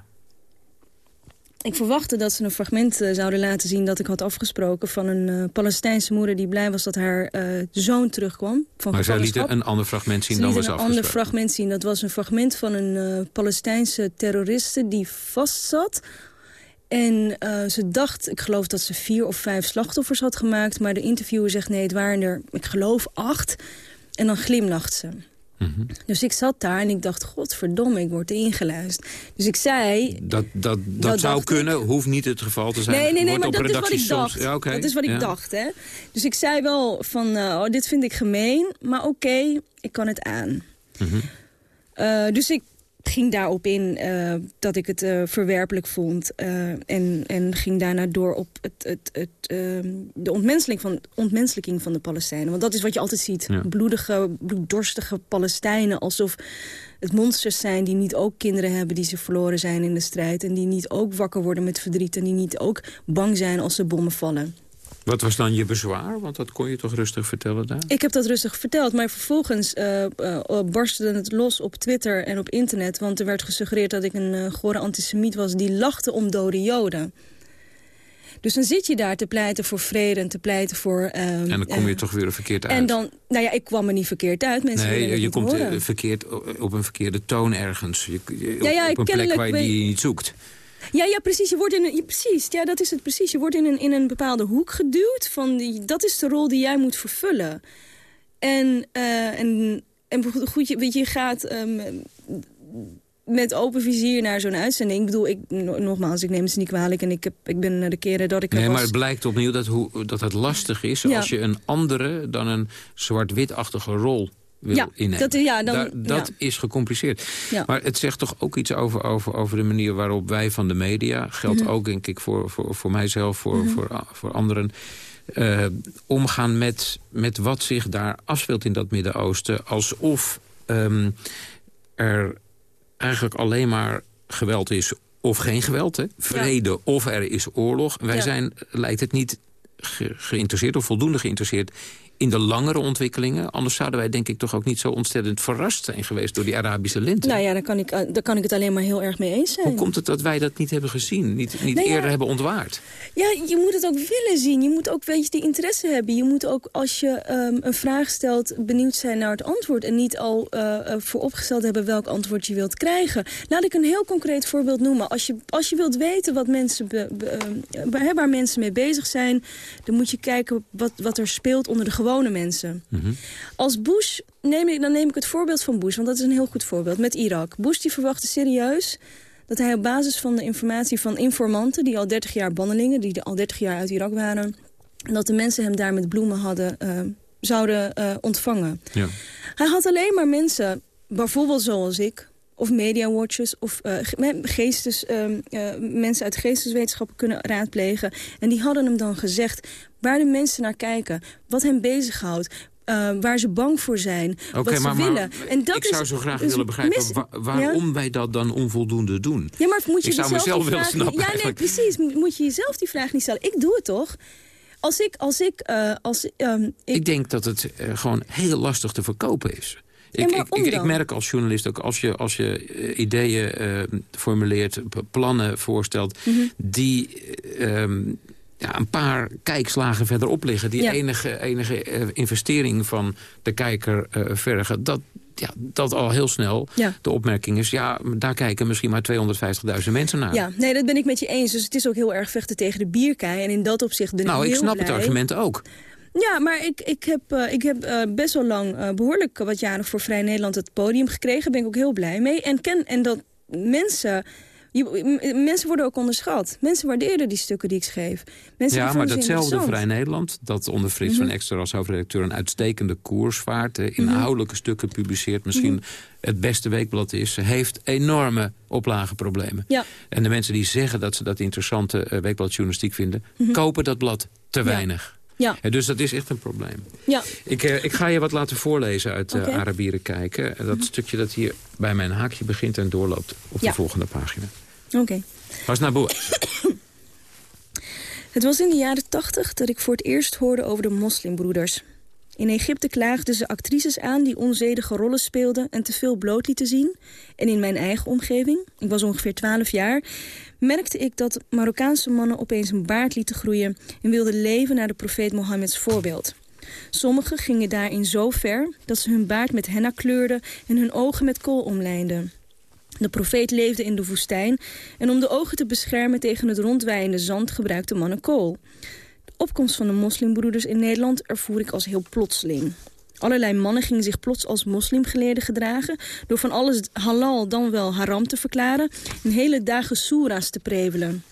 Ik verwachtte dat ze een fragment eh, zouden laten zien dat ik had afgesproken... van een eh, Palestijnse moeder die blij was dat haar eh, zoon terugkwam. Van Maar zij lieten een ander fragment zien Ze dan was een ander afgesproken. fragment zien. Dat was een fragment van een Palestijnse terroriste die vastzat. En ze dacht, ik geloof dat ze vier of vijf slachtoffers had gemaakt... maar de interviewer zegt nee, het waren er, ik geloof, acht. En dan glimlacht ze. Mhm. Dus ik zat daar en ik dacht, godverdomme, ik word ingeluisterd. Dus ik zei, Dat, dat, dat, zou kunnen, hoeft niet het geval te zijn. Nee, nee, nee, Wordt maar dat is wat ik soms- dacht. Ja. Dat is wat ik dacht, hè. Dus ik zei wel van, eh, oh, dit vind ik gemeen, maar oké, ik kan het aan. Mhm. Eh, dus ik ging daarop in eh, dat ik het eh, verwerpelijk vond. eh, en, en ging daarna door op het, het, het, ehm, de ontmenselijking van, ontmenselijking van de Palestijnen. Want dat is wat je altijd ziet. Ja. Bloedige, bloeddorstige Palestijnen. Alsof het monsters zijn die niet ook kinderen hebben... die ze verloren zijn in de strijd. En die niet ook wakker worden met verdriet. En die niet ook bang zijn als ze bommen vallen. Wat was dan je bezwaar? Want dat kon je toch rustig vertellen daar? Ik heb dat rustig verteld, maar vervolgens eh, barstte het los op Twitter en op internet. Want er werd gesuggereerd dat ik een gore antisemiet was die lachte om dode joden. Dus dan zit je daar te pleiten voor vrede en te pleiten voor... En dan kom je toch weer verkeerd uit. En dan, nou ja, ik kwam er niet verkeerd uit. Mensen nee, je komt horen. verkeerd op een verkeerde toon ergens. Je, je- op, Ja, ja, op een plek waar je die je niet zoekt. Ja, ja, precies. Je wordt in een, ja, precies. Ja, dat is het precies. Je wordt in een, in een bepaalde hoek geduwd. Van die, dat is de rol die jij moet vervullen. En, eh, en, en goed, je, weet je, je gaat ehm, met open vizier naar zo'n uitzending. Ik bedoel, ik, no- nogmaals, ik neem het niet kwalijk. En ik, heb, ik ben de keren dat ik Nee, was... maar het blijkt opnieuw dat, hoe, dat het lastig is... Ja. als je een andere dan een zwart-witachtige rol wil Ja, innemen. dat- ja, dan- Daar- dat ja. is gecompliceerd. Ja. Maar het zegt toch ook iets over, over, over de manier waarop wij van de media... geldt Mhm. ook, denk ik, voor, voor, voor mijzelf, voor, voor, voor anderen... eh, omgaan met, met wat zich daar afspeelt in dat Midden-Oosten... alsof ehm, er eigenlijk alleen maar geweld is of geen geweld. Hè? Vrede of er is oorlog. Wij Ja. zijn, lijkt het niet, ge- geïnteresseerd of voldoende geïnteresseerd in de langere ontwikkelingen. Anders zouden wij denk ik toch ook niet zo ontzettend verrast zijn geweest door die Arabische lente. Nou ja, daar kan, ik, eh, daar kan ik het alleen maar heel erg mee eens zijn. Hoe komt het dat wij dat niet hebben gezien? Niet, niet Nou ja. eerder hebben ontwaard? Ja, je moet het ook willen zien. Je moet ook weet je, die interesse hebben. Je moet ook, als je ehm, een vraag stelt, benieuwd zijn naar het antwoord. En niet al eh, eh, vooropgesteld hebben welk antwoord je wilt krijgen. Laat ik een heel concreet voorbeeld noemen. Als je, als je wilt weten wat mensen be- be- eh, waar- waar mensen mee bezig zijn... dan moet je kijken wat, wat er speelt onder de gewone mensen. Mhm. Als Bush, neem ik, dan neem ik het voorbeeld van Bush, want dat is een heel goed voorbeeld, met Irak. Bush die verwachtte serieus dat hij op basis van de informatie van informanten... die al 30 jaar bannelingen, die al 30 jaar uit Irak waren... dat de mensen hem daar met bloemen hadden, eh, zouden eh, ontvangen. Ja. Hij had alleen maar mensen, bijvoorbeeld zoals ik... of mediawatchers of eh, ge- geestes, ehm, eh, mensen uit geesteswetenschappen kunnen raadplegen. En die hadden hem dan gezegd waar de mensen naar kijken, wat hen bezighoudt... eh, waar ze bang voor zijn, wat ze maar, maar willen. en dat ik is, zou zo graag willen begrijpen mis- wa- waarom wij dat dan onvoldoende doen. Ja, maar moet je Ik zou mezelf wel snappen Ja, nee, precies. Mo- Moet je jezelf die vraag niet stellen. Ik doe het toch? Als ik, als ik, als ehm, ik, Ik denk dat het gewoon heel lastig te verkopen is. Ik, ik, ik, merk als journalist ook als je, als je eh, ideeën eh, formuleert, plannen voorstelt... Mhm. die eh, ehm, ja, een paar kijkslagen verderop liggen... die Ja. enige, enige eh, investering van de kijker eh, vergen... Dat, ja, dat al heel snel Ja. de opmerking is... ja, daar kijken misschien maar 250.000 mensen naar. ja, nee, dat ben ik met je eens. Dus het is ook heel erg vechten tegen de bierkei. En in dat opzicht ben ik nou, ik snap blij. het argument ook. Ja, maar ik, ik heb, eh, ik heb eh, best wel lang, eh, behoorlijk wat jaren voor Vrij Nederland het podium gekregen. Daar ben ik ook heel blij mee. En, ken, en dat mensen mensen worden ook onderschat. Mensen waarderen die stukken die ik schreef. Mensen ja, maar datzelfde Vrij Nederland... dat onder Frits van mhm. Ekster als hoofdredacteur... een uitstekende koers vaart, mhm. inhoudelijke stukken publiceert... misschien mhm. het beste weekblad is... heeft enorme oplageproblemen. Ja. En de mensen die zeggen dat ze dat interessante weekbladjournalistiek vinden... kopen dat blad te weinig. Ja. Dus dat is echt een probleem. Ja. Ik, uh, ik ga je wat laten voorlezen uit uh, Arabieren kijken. Dat mhm. stukje dat hier bij mijn haakje begint en doorloopt op de volgende pagina. Oké. Okay. naar Het was in de jaren tachtig dat ik voor het eerst hoorde over de moslimbroeders. In Egypte klaagden ze actrices aan die onzedige rollen speelden en te veel bloot lieten zien. En in mijn eigen omgeving, ik was ongeveer 12 jaar, merkte ik dat Marokkaanse mannen opeens een baard lieten groeien... en wilden leven naar de profeet Mohammeds voorbeeld. Sommigen gingen daarin zo ver dat ze hun baard met henna kleurden... en hun ogen met kool omlijnden. De profeet leefde in de woestijn en om de ogen te beschermen tegen het rondwijende zand gebruikte mannen kool. Opkomst van de moslimbroeders in Nederland ervoer ik als heel plotseling. Allerlei mannen gingen zich plots als moslimgeleerden gedragen... door van alles halal dan wel haram te verklaren... en hele dagen soera's te prevelen.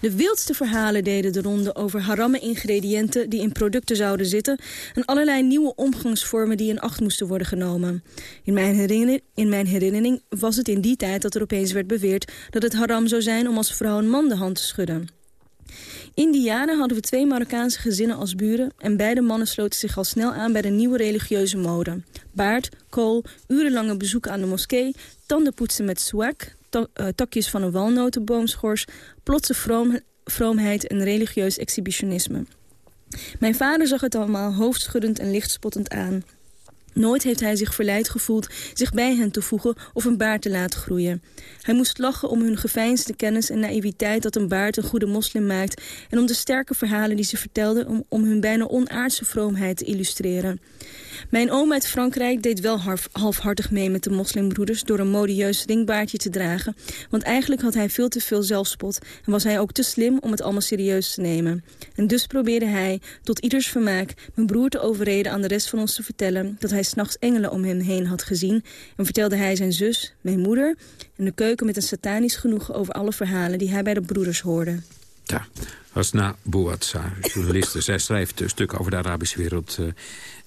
De wildste verhalen deden de ronde over haramme ingrediënten die in producten zouden zitten... en allerlei nieuwe omgangsvormen die in acht moesten worden genomen. In mijn, herinnering, in mijn herinnering was het in die tijd dat er opeens werd beweerd... dat het haram zou zijn om als vrouw een man de hand te schudden. In hadden we twee Marokkaanse gezinnen als buren... en beide mannen sloten zich al snel aan bij de nieuwe religieuze mode. Baard, kool, urenlange bezoeken aan de moskee... tandenpoetsen met swak, uh, takjes van een walnotenboomschors... plotse vroom, vroomheid en religieus exhibitionisme. Mijn vader zag het allemaal hoofdschuddend en lichtspottend aan... Nooit heeft hij zich verleid gevoeld zich bij hen te voegen of een baard te laten groeien. Hij moest lachen om hun geveinsde kennis en naïviteit dat een baard een goede moslim maakt... en om de sterke verhalen die ze vertelden om, om hun bijna onaardse vroomheid te illustreren. Mijn oom uit Frankrijk deed wel halfhartig mee met de moslimbroeders... door een modieus ringbaardje te dragen. Want eigenlijk had hij veel te veel zelfspot... en was hij ook te slim om het allemaal serieus te nemen. En dus probeerde hij, tot ieders vermaak... mijn broer te overreden aan de rest van ons te vertellen... dat hij s'nachts engelen om hem heen had gezien... en vertelde hij zijn zus, mijn moeder... en de keuken met een satanisch genoegen over alle verhalen... die hij bij de broeders hoorde. Ja, Hasna Bouatsa, journaliste. Zij schrijft een stuk over de Arabische wereld... Uh,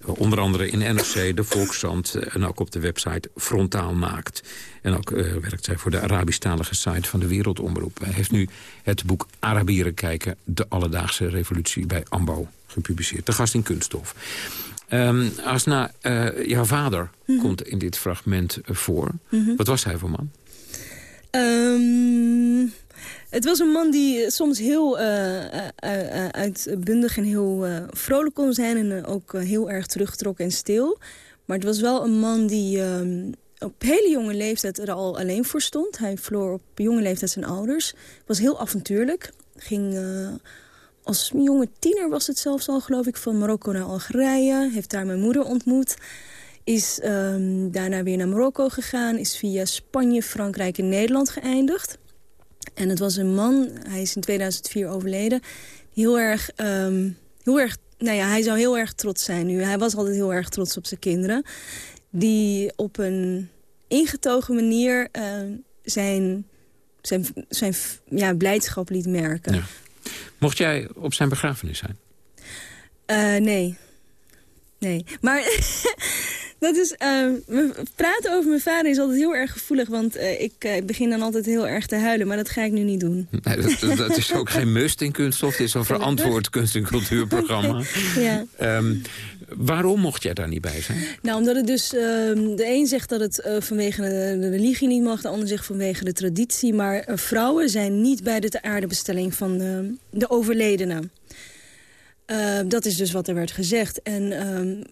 onder andere in NRC, de Volkskrant eh, en ook op de website Frontaal Maakt. En ook uh, werkt zij voor de Arabisch-talige site van de Wereldomroep. Hij heeft nu het boek Arabieren kijken, de alledaagse revolutie bij AMBO gepubliceerd. De gast in Kunststof. Um, Asna, jouw vader mhm. komt in dit fragment voor. Mhm. Wat was hij voor man? Um, het was een man die soms heel uh, uh, uitbundig en heel vrolijk kon zijn... en ook heel erg teruggetrokken en stil. Maar het was wel een man die ehm, op hele jonge leeftijd er al alleen voor stond. Hij verloor op jonge leeftijd zijn ouders. Was heel avontuurlijk. Ging als jonge tiener was het zelfs al, geloof ik, van Marokko naar Algerije. Heeft daar mijn moeder ontmoet. Is um, daarna weer naar Marokko gegaan. Is via Spanje, Frankrijk en Nederland geëindigd. En het was een man, hij is in 2004 overleden, heel erg, um, heel erg nou ja, hij zou heel erg trots zijn nu. Hij was altijd heel erg trots op zijn kinderen. Die op een ingetogen manier uh, zijn, zijn, zijn ja, blijdschap liet merken. Ja. Mocht jij op zijn begrafenis zijn? Uh, nee. Nee. Maar dat is, uh, praten over mijn vader is altijd heel erg gevoelig. Want uh, ik begin dan altijd heel erg te huilen. Maar dat ga ik nu niet doen. Nee, dat, dat, is ook geen must in kunststof. Het is een verantwoord kunst- en cultuurprogramma. ja. Um, waarom mocht jij daar niet bij zijn? Nou, omdat het dus... Ehm, de een zegt dat het vanwege de, religie niet mag. De ander zegt vanwege de traditie. Maar vrouwen zijn niet bij de aardebestelling van de, de overledenen. Uh, dat is dus wat er werd gezegd. En uh,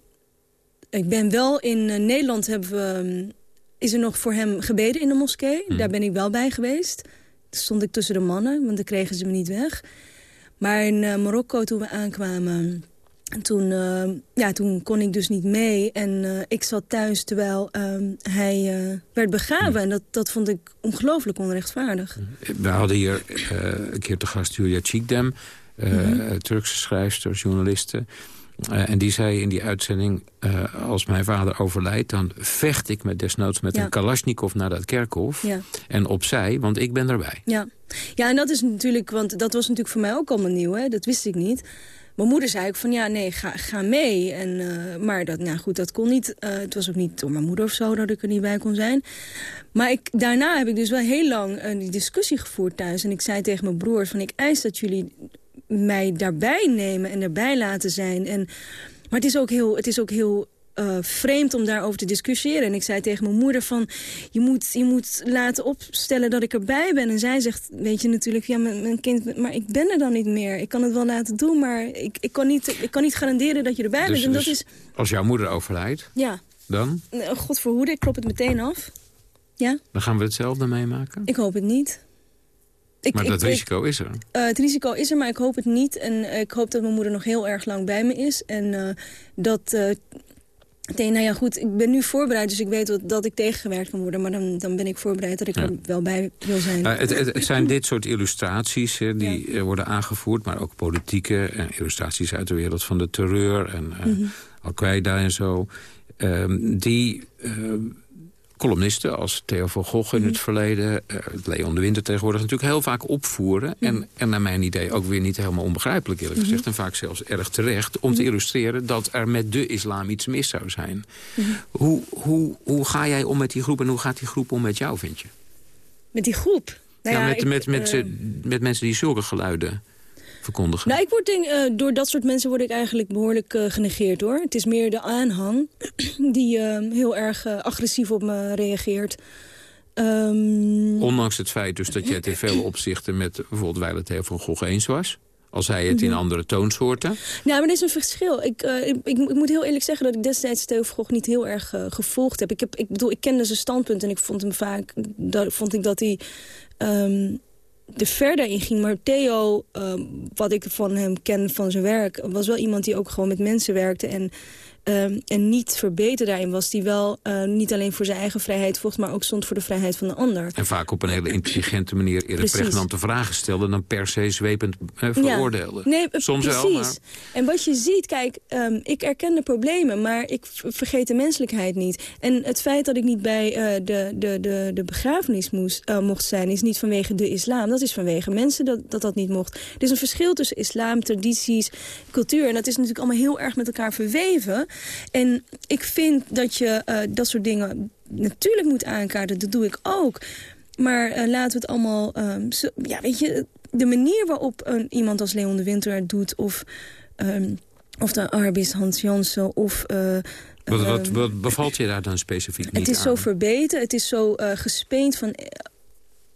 ik ben wel in uh, Nederland hebben we, ehm, is er nog voor hem gebeden in de moskee. Hmm. Daar ben ik wel bij geweest. Toen stond ik tussen de mannen, want dan kregen ze me niet weg. Maar in uh, Marokko, toen we aankwamen, toen, ehm, ja, toen kon ik dus niet mee. En ik zat thuis terwijl hij werd begraven. Hmm. En dat, dat vond ik ongelooflijk onrechtvaardig. We hadden hier een keer te gast Julia Chikdem... Mm Turkse schrijfster, journaliste. Eh, en die zei in die uitzending, uh, als mijn vader overlijdt... dan vecht ik met desnoods met een Kalashnikov naar dat kerkhof. Ja. En opzij, want ik ben erbij. Ja. ja, en dat is natuurlijk, want dat was natuurlijk voor mij ook allemaal nieuw. Hè? Dat wist ik niet. Mijn moeder zei ook van ja, nee, ga, ga mee. En, uh, maar dat, nou goed, dat kon niet. Het was ook niet door mijn moeder of zo dat ik er niet bij kon zijn. Maar ik, daarna heb ik dus wel heel lang die discussie gevoerd thuis. En ik zei tegen mijn broers van ik eis dat jullie mij daarbij nemen en erbij laten zijn. En, maar het is ook heel, het is ook heel uh, vreemd om daarover te discussiëren. En ik zei tegen mijn moeder van, je moet, je moet laten opstellen dat ik erbij ben. En zij zegt, weet je natuurlijk, ja, mijn, mijn, kind, maar ik ben er dan niet meer. Ik kan het wel laten doen, maar ik, ik, kan, niet, ik kan niet garanderen dat je erbij dus, bent. En dus dat is, als jouw moeder overlijdt, ja. dan? God verhoede, ik klop het meteen af. Ja? Dan gaan we hetzelfde meemaken? Ik hoop het niet. Ik, maar dat ik, risico is er? Uh, het risico is er, maar ik hoop het niet. En uh, ik hoop dat mijn moeder nog heel erg lang bij me is. En uh, dat... Nee, nou ja, goed, ik ben nu voorbereid, dus ik weet dat, dat ik tegengewerkt kan worden. Maar dan, dan ben ik voorbereid dat ik ja. er wel bij wil zijn. Nou, het, het, het, zijn dit soort illustraties hè, die ja. worden aangevoerd, maar ook politieke illustraties uit de wereld van de terreur en mm -hmm. Al-Qaeda en zo. Um, die columnisten als Theo van Gogh in het Mhm. verleden... Uh, Leon de Winter tegenwoordig natuurlijk heel vaak opvoeren. Mhm. En, en naar mijn idee ook weer niet helemaal onbegrijpelijk eerlijk Mhm. gezegd. En vaak zelfs erg terecht om te illustreren dat er met de islam iets mis zou zijn. Hoe, hoe, hoe ga jij om met die groep en hoe gaat die groep om met jou, vind je? Met die groep? Nou ja, ja, met, ik, met, met, eh, met mensen die zulke geluiden verkondigen. Nou, ik word denk, eh, door dat soort mensen word ik eigenlijk behoorlijk eh, genegeerd, hoor. Het is meer de aanhang die eh, heel erg agressief op me reageert. Ehm, Ondanks het feit dus dat je het in veel opzichten met bijvoorbeeld Weiler Theo van Gogh eens was. Al zei het in Mhm. andere toonsoorten. Nou, maar er is een verschil. Ik, ik, ik, ik moet heel eerlijk zeggen dat ik destijds Theo van Gogh niet heel erg gevolgd heb. Ik, heb ik bedoel, ik kende zijn standpunt en ik vond hem vaak... Dat, vond ik dat hij ehm, er verder in ging. Maar Theo, ehm, wat ik van hem ken van zijn werk... was wel iemand die ook gewoon met mensen werkte... en ehm, en niet verbeterd daarin was. Die wel eh, niet alleen voor zijn eigen vrijheid vocht... maar ook stond voor de vrijheid van de ander. En vaak op een hele intelligente manier eerder Precies. pregnante vragen stelde... dan per se zwepend eh, veroordeelde. Ja. Nee, eh, Soms precies. wel, maar... En wat je ziet, kijk, ehm, ik erken de problemen, maar ik vergeet de menselijkheid niet. En het feit dat ik niet bij de, de, de, de begrafenis moest, mocht zijn, is niet vanwege de islam. Dat is vanwege mensen dat, dat dat niet mocht. Er is een verschil tussen islam, tradities, cultuur. En dat is natuurlijk allemaal heel erg met elkaar verweven. En ik vind dat je eh, dat soort dingen natuurlijk moet aankaarten. Dat doe ik ook. Maar eh, laten we het allemaal... ehm, zo- ja, weet je, de manier waarop een, iemand als Leon de Winter het doet... of, ehm, of de Arbis Hans Jansen of... eh, Wat, wat, ehm, wat bevalt je daar dan specifiek niet het is aan? zo verbeten, het is zo gespeend van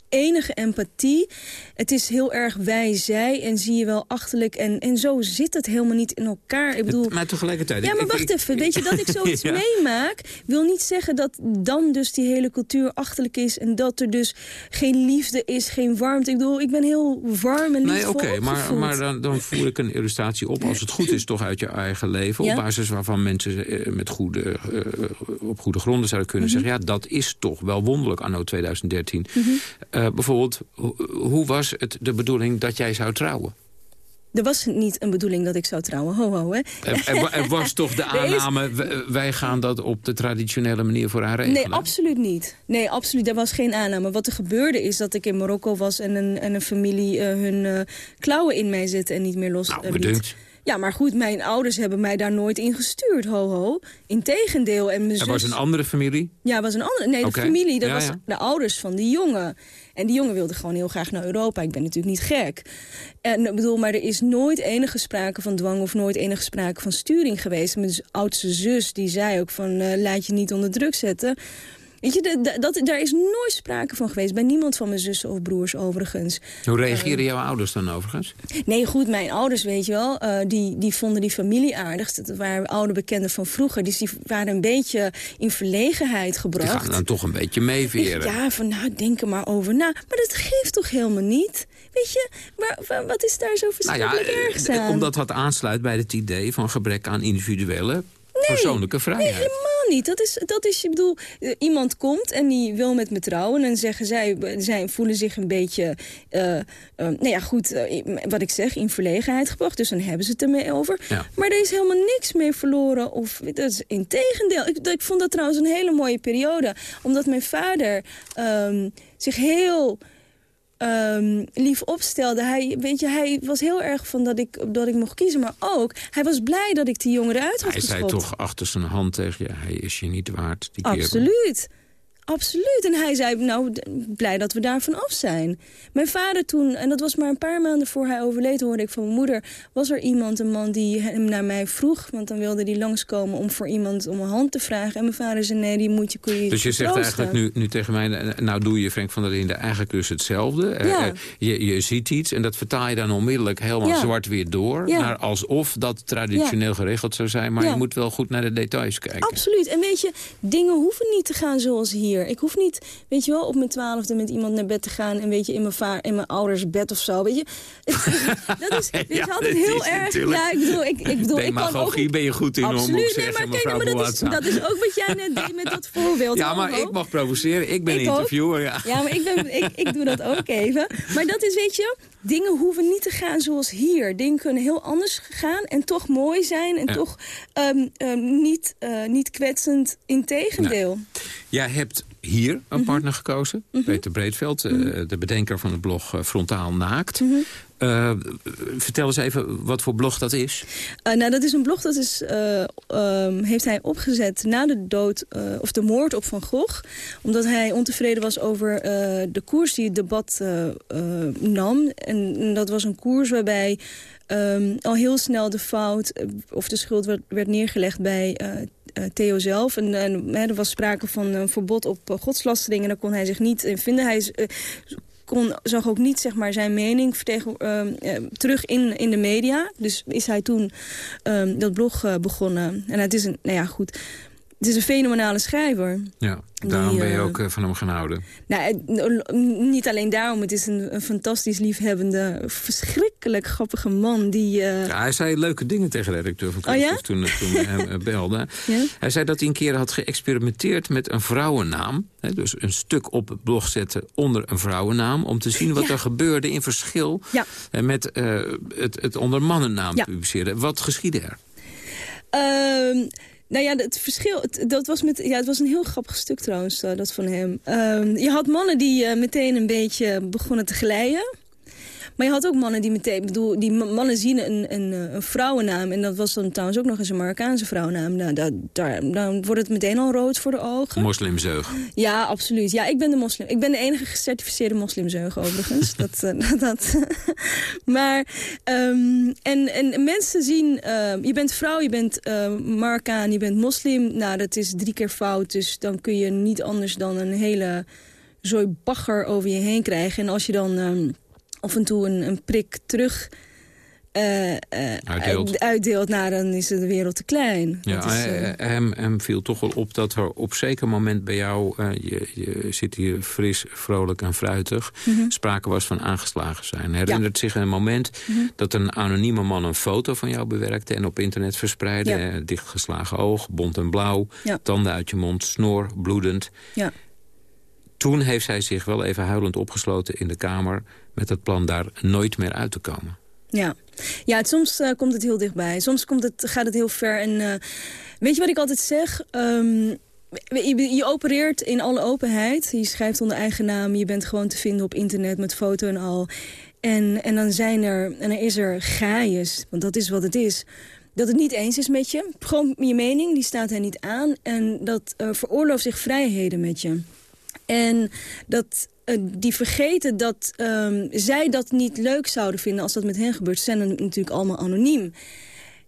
enige empathie. Het is heel erg wij-zij en zie je wel achterlijk. En, en zo zit het helemaal niet in elkaar. Ik bedoel, Maar tegelijkertijd... ja, maar wacht ik- even. Weet je, dat ik zoiets Ja. meemaak... wil niet zeggen dat dan dus die hele cultuur achterlijk is... en dat er dus geen liefde is, geen warmte. Ik bedoel, ik ben heel warm en Nee, liefdevol oké, maar, maar dan, dan voer ik een illustratie op, als het goed is, toch uit je eigen leven. Ja. Op basis waarvan mensen eh, met goede, eh, op goede gronden zouden kunnen Mhm. zeggen... ja, dat is toch wel wonderlijk anno 2013. Mhm. Eh, bijvoorbeeld, ho- hoe was het de bedoeling dat jij zou trouwen? Er was niet een bedoeling dat ik zou trouwen. Ho, ho, hè. Er, er wa- er was toch de aanname, wij gaan dat op de traditionele manier voor haar regelen? Nee, absoluut niet. Nee, absoluut. Er was geen aanname. Wat er gebeurde is dat ik in Marokko was... en een, en een familie eh, hun eh, klauwen in mij zette en niet meer los Nou, liet. Ja, maar goed, mijn ouders hebben mij daar nooit in gestuurd, ho, ho. Integendeel. En mijn Er was een andere familie? Ja, was een andere. Nee, de familie, dat Ja, was ja. de ouders van die jongen. En die jongen wilde gewoon heel graag naar Europa. Ik ben natuurlijk niet gek. En bedoel, maar er is nooit enige sprake van dwang of nooit enige sprake van sturing geweest. Mijn oudste zus die zei ook van eh, laat je niet onder druk zetten. Weet je, de- de- dat, daar is nooit sprake van geweest. Bij niemand van mijn zussen of broers overigens. Hoe reageerden jouw ouders dan overigens? Nee, goed, mijn ouders, weet je wel, eh, die, die vonden die familie aardig. Dat waren oude bekenden van vroeger. Dus die waren een beetje in verlegenheid Die gebracht. gaan dan toch een beetje meeveren. Ja, van nou, denk er maar over na. Maar dat geeft toch helemaal niet? Weet je, maar, wa- wat is daar zo Nou ja, verschrikkelijk eh, aan? omdat dat aansluit bij het idee van gebrek aan individuele persoonlijke vrijheid. Nee, helemaal niet. Dat is, dat is je bedoel, eh, iemand komt en die wil met me trouwen. En zeggen zij, zij voelen zich een beetje, uh, nou ja, goed, wat ik zeg, in verlegenheid gebracht. Dus dan hebben ze het ermee over. Maar er is helemaal niks mee verloren. Of, dat is in tegendeel. Ik, ik vond dat trouwens een hele mooie periode. Omdat mijn vader um, zich heel um, lief opstelde. Hij, weet je, hij was heel erg van dat ik, dat ik mocht kiezen. Maar ook, hij was blij dat ik die jongeren uit had Hij zei toch achter zijn hand tegen je, hij is je niet waard. Die Absoluut. Absoluut. En hij zei, nou, blij dat we daarvan af zijn. Mijn vader toen, en dat was maar een paar maanden voor hij overleed... hoorde ik van mijn moeder, was er iemand, een man die hem naar mij vroeg... want dan wilde hij langskomen om voor iemand om een hand te vragen. En mijn vader zei, nee, die moet je, kun je Dus je zegt eigenlijk nu, nu tegen mij... nou doe je, Frank van der Linden, eigenlijk dus hetzelfde. Eh, ja. Uh, je, je ziet iets en dat vertaal je dan onmiddellijk helemaal zwart weer door... Ja. naar alsof dat traditioneel geregeld zou zijn... maar je moet wel goed naar de details kijken. Absoluut. En weet je, dingen hoeven niet te gaan zoals hier... Ik hoef niet, weet je wel, op mijn twaalfde met iemand naar bed te gaan... en weet je, in mijn, vaar, in mijn ouders bed of zo, weet je. dat is, weet je, altijd heel erg... Ja, ik bedoel, ik, ik bedoel... Demagogie ook, ben je goed in absoluut, om zeggen, nee, maar, kijk, maar dat, is, dat is ook wat jij net deed met dat voorbeeld. Ja, maar ik mag provoceren. Ik ben ik interviewer, ja. Ja, maar ik, ben, ik, ik doe dat ook even. Maar dat is, weet je, dingen hoeven niet te gaan zoals hier. Dingen kunnen heel anders gaan en toch mooi zijn... en toch um, um, niet, uh, niet kwetsend, integendeel. Nee. Jij hebt hier een mhm. partner gekozen. Mm -hmm. Peter Breedveld, mm de bedenker van het blog uh, Frontaal Naakt. Mm -hmm. uh, vertel eens even wat voor blog dat is. nou, dat is een blog dat is, um, heeft hij opgezet na de dood of de moord op Van Gogh. Omdat hij ontevreden was over de koers die het debat nam. En dat was een koers waarbij um, al heel snel de fout of de schuld werd, werd neergelegd bij uh, Theo zelf. En, en er was sprake van een verbod op uh, godslastering. En daar kon hij zich niet in vinden. Hij uh, kon, zag ook niet zeg maar, zijn mening terug in, in de media. Dus is hij toen um, dat blog begonnen. En het is een, nou ja, goed het is een fenomenale schrijver. Ja, daarom ben je eh, ook eh, van hem gaan houden. Nou, eh, niet alleen daarom. Het is een, een fantastisch liefhebbende, verschrikkelijk grappige man. Die, uh... ja, hij zei leuke dingen tegen de redacteur van Kunststof oh, ja? toen, toen hem belde. Ja? Hij zei dat hij een keer had geëxperimenteerd met een vrouwennaam. Hè, dus een stuk op het blog zetten onder een vrouwennaam. Om te zien wat er gebeurde in verschil met uh, het, het onder mannennaam publiceren. Wat geschiedde er? Nou ja, het verschil, dat was met, ja, het was een heel grappig stuk trouwens, uh, dat van hem. Uh, je had mannen die uh, meteen een beetje begonnen te glijden. Maar je had ook mannen die meteen, bedoel, die mannen zien een, een, eh, een vrouwennaam. En dat was dan trouwens ook nog eens een Marokkaanse vrouwennaam. Nou, dat, daar, dan wordt het meteen al rood voor de ogen. Moslimzeug. Ja, absoluut. Ja, ik ben de moslim. Ik ben de enige gecertificeerde moslimzeug overigens. dat, uh, dat. maar, um, en, en mensen zien, uh, je bent vrouw, je bent uh, Marokkaan, je bent moslim. Nou, dat is drie keer fout. Dus dan kun je niet anders dan een hele zooi bagger over je heen krijgen. En als je dan... Um, af en toe een, een prik terug uh, uh, uitdeelt. uitdeelt, nou, dan is de wereld te klein. Ja, is, uh... hem, hem viel toch wel op dat er op zeker moment bij jou... je, je zit hier fris, vrolijk en fruitig... Mm -hmm. sprake was van aangeslagen zijn. Herinnert ja. zich een moment mm -hmm. dat een anonieme man... een foto van jou bewerkte en op internet verspreidde. Ja. dichtgeslagen oog, bont en blauw, ja. tanden uit je mond, snor, bloedend. Ja. Toen heeft zij zich wel even huilend opgesloten in de kamer... met het plan daar nooit meer uit te komen. Ja, ja soms uh, komt het heel dichtbij. Soms komt het, gaat het heel ver. En uh, weet je wat ik altijd zeg? Je, je, opereert in alle openheid. Je schrijft onder eigen naam. Je bent gewoon te vinden op internet met foto en al. En, en dan zijn er, en dan is er gaaiers, want dat is wat het is dat het niet eens is met je. Gewoon je mening, die staat hij niet aan. En dat uh, veroorlooft zich vrijheden met je. En dat uh, die vergeten dat um, zij dat niet leuk zouden vinden als dat met hen gebeurt. Ze zijn natuurlijk allemaal anoniem.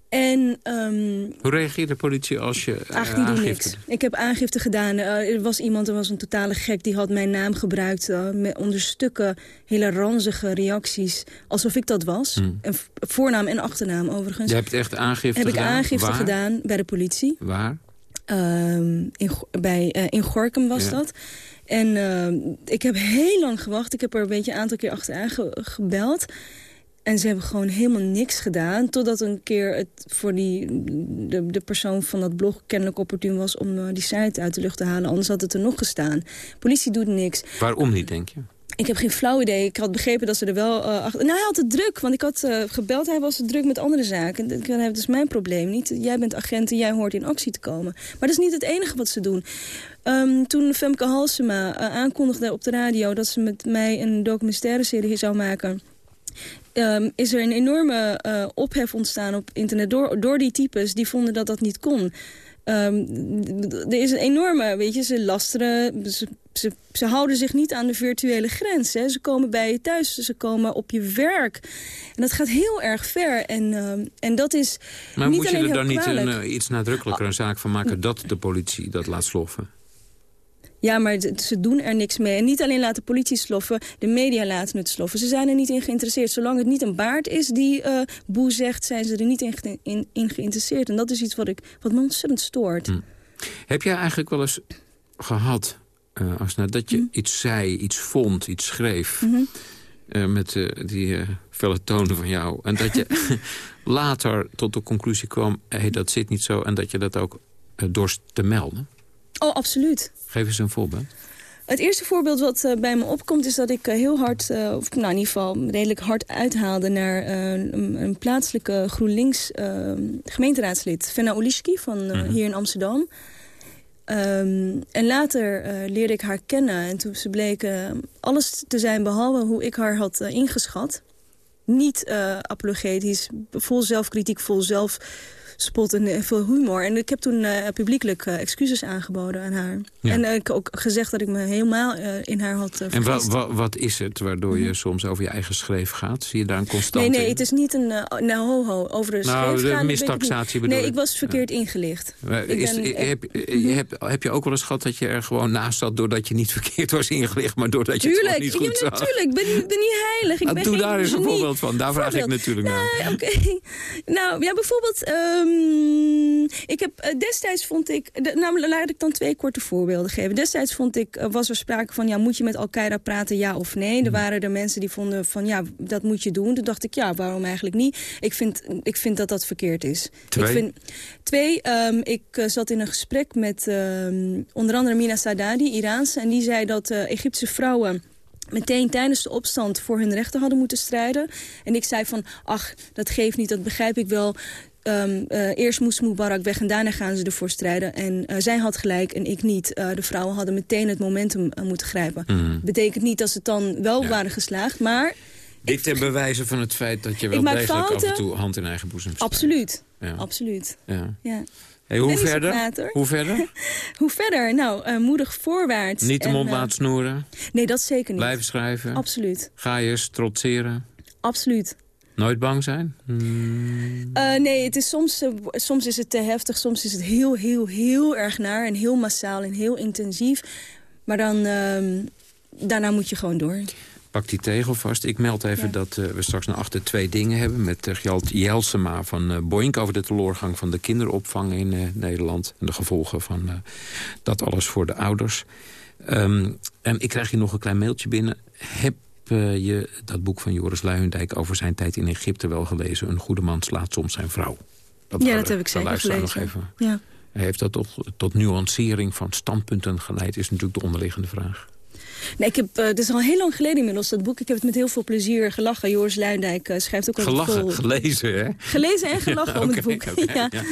En, um, Hoe reageert de politie als je uh, doen niks. Ik heb aangifte gedaan. Uh, er was iemand, er was een totale gek, die had mijn naam gebruikt... Uh, met onder stukken hele ranzige reacties, alsof ik dat was. Hmm. En voornaam en achternaam overigens. Je hebt echt aangifte heb gedaan? Heb ik aangifte Waar? gedaan bij de politie. Waar? Um, in, bij, in Gorkum was ja. dat. En uh, ik heb heel lang gewacht. Ik heb er een beetje een aantal keer achteraan ge gebeld. en ze hebben gewoon helemaal niks gedaan. Totdat een keer het voor die, de, persoon van dat blog kennelijk opportun was... om uh, die site uit de lucht te halen. Anders had het er nog gestaan. Politie doet niks. Waarom niet, denk je? Ik heb geen flauw idee. Ik had begrepen dat ze er wel uh, achter... Nou, hij had het druk, want ik had uh, gebeld. Hij was druk met andere zaken. Dat is dus mijn probleem niet. Jij bent agent en jij hoort in actie te komen. Maar dat is niet het enige wat ze doen. Um, toen Femke Halsema uh, aankondigde op de radio... dat ze met mij een documentaire serie zou maken... Um, is er een enorme ophef ontstaan op internet door, door die types die vonden dat dat niet kon. Um, er is een enorme, weet je, ze lasteren, ze, ze, ze, houden zich niet aan de virtuele grens. Hè. Ze komen bij je thuis, ze komen op je werk. En dat gaat heel erg ver. En, um, en dat is Maar niet moet je er dan niet een, uh, iets nadrukkelijker een zaak van maken... dat de politie dat laat sloffen? Ja, maar ze doen er niks mee. En niet alleen laat de politie sloffen, de media laten het sloffen. Ze zijn er niet in geïnteresseerd. Zolang het niet een baard is die uh, boe zegt, zijn ze er niet in, in, in, geïnteresseerd. En dat is iets wat, ik, wat me ontzettend stoort. Hm. Heb jij eigenlijk wel eens gehad, uh, Asna, dat je hm. iets zei, iets vond, iets schreef... Mhm. Uh, met uh, die felle tonen van jou. En dat je later tot de conclusie kwam... Hey, dat zit niet zo en dat je dat ook dorst te melden? Oh, absoluut. Geef eens een voorbeeld. Het eerste voorbeeld wat uh, bij me opkomt is dat ik uh, heel hard, uh, of nou in ieder geval redelijk hard uithaalde naar een, een, plaatselijke GroenLinks gemeenteraadslid, Fenna Olischki van Mhm. hier in Amsterdam. Um, en later leerde ik haar kennen en toen ze bleek alles te zijn behalve hoe ik haar had ingeschat. Niet apologetisch, vol zelfkritiek, vol zelf spot en veel humor. En ik heb toen uh, publiekelijk uh, excuses aangeboden aan haar. Ja. En ik ook gezegd dat ik me helemaal in haar had En wa wa wat is het waardoor je -hmm. soms over je eigen schreef gaat? Zie je daar een constante Nee, nee, het is niet een... nou, ho, ho, over de nou, schreef de gaan, mistaxatie bedoel Nee, ik was verkeerd ja. ingelicht. Is, ben, heb, je, heb, heb je ook wel eens gehad dat je er gewoon naast zat... doordat je niet verkeerd was ingelicht, maar doordat je tuurlijk, het niet goed zag? Tuurlijk, ik ben, niet, ben niet heilig. Ik nou, ben doe geen daar eens een voorbeeld van. Daar vraag ik natuurlijk nou, naar. Okay. nou, ja, bijvoorbeeld... Um, ik heb uh, destijds vond ik... De, nou, laat ik dan twee korte voorbeelden geven. Destijds vond ik, uh, was er sprake van... ja, moet je met Al-Qaeda praten, ja of nee? Er waren er mensen die vonden van... ja, dat moet je doen. Toen dacht ik, ja, waarom eigenlijk niet? Ik vind, ik vind dat dat verkeerd is. Twee? Ik vind, twee, um, ik uh, zat in een gesprek met um, onder andere Mina Sadadi, Iraanse... en die zei dat uh, Egyptische vrouwen meteen tijdens de opstand voor hun rechten hadden moeten strijden. En ik zei van, ach, dat geeft niet, dat begrijp ik wel... Um, uh, eerst moest Mubarak weg en daarna gaan ze ervoor strijden. En uh, zij had gelijk en ik niet. Uh, de vrouwen hadden meteen het momentum moeten grijpen. Mm. Betekent niet dat ze dan wel ja. waren geslaagd, maar... Dit ten bewijze van het feit dat je wel degelijk fouten. af en toe hand in eigen boezem staat. Absoluut, ja. absoluut. Ja. ja. Hey, hoe, verder? hoe verder? hoe verder? Nou, uh, moedig voorwaarts. Niet de mond uh, laten snoeren? Nee, dat zeker niet. Blijven schrijven? Absoluut. Ga je trotseren? Absoluut. Nooit bang zijn? Hmm. Uh, nee, het is soms, uh, soms is het te heftig. Soms is het heel, heel, heel erg naar. En heel massaal en heel intensief. Maar dan, uh, daarna moet je gewoon door. Pak die tegel vast. Ik meld even ja. dat uh, we straks nog achter twee dingen hebben... met uh, Gjalt Jelsema van uh, Boink over de teleurgang van de kinderopvang in Nederland... en de gevolgen van dat alles voor de ouders. Um, en ik krijg hier nog een klein mailtje binnen. Heb je dat boek van Joris Luijendijk over zijn tijd in Egypte wel gelezen? Een goede man slaat soms zijn vrouw. Dat ja, dat heb ik zeker gelezen. Nog even. Ja. Heeft dat tot, tot nuancering van standpunten geleid, is natuurlijk de onderliggende vraag. Nee, ik heb, uh, het is al heel lang geleden inmiddels, dat boek. Ik heb het met heel veel plezier gelachen. Joris Luijendijk uh, schrijft ook al Gelachen, vol... gelezen, hè? Gelezen en gelachen ja, om het boek. Okay, ja. ja.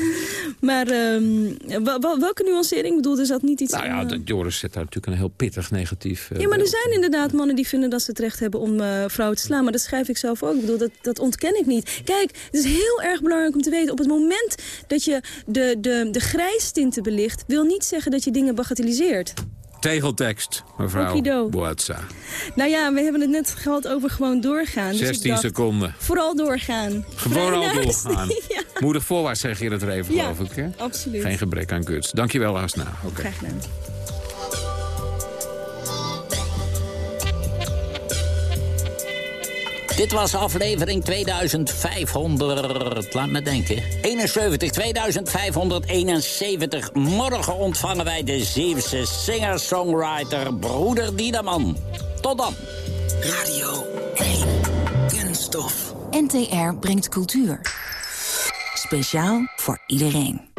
Maar um, wel, welke nuancering bedoelde? Is dat niet iets... Nou ja, uh... Joris zet daar natuurlijk een heel pittig negatief... ja, maar er zijn inderdaad mannen die vinden dat ze het recht hebben om vrouwen te slaan. Maar dat schrijf ik zelf ook. Ik bedoel, dat, dat ontken ik niet. Kijk, het is heel erg belangrijk om te weten... op het moment dat je de, de, de grijstinten belicht... wil niet zeggen dat je dingen bagatelliseert. Tegeltekst, mevrouw Boatza. Nou ja, we hebben het net gehad over gewoon doorgaan. 16 dus dacht, seconden. Vooral doorgaan. Vooral doorgaan. ja. Moedig voorwaarts zeg je het er even, ja, geloof ik. Hè? absoluut. Geen gebrek aan guts. Dankjewel, Asna. Okay. Graag gedaan. Dit was aflevering 2500, laat me denken, 71, 2571. Morgen ontvangen wij de Zeeuwse singer-songwriter Broeder Diedeman. Tot dan. Radio 1, kunststof. NTR brengt cultuur. Speciaal voor iedereen.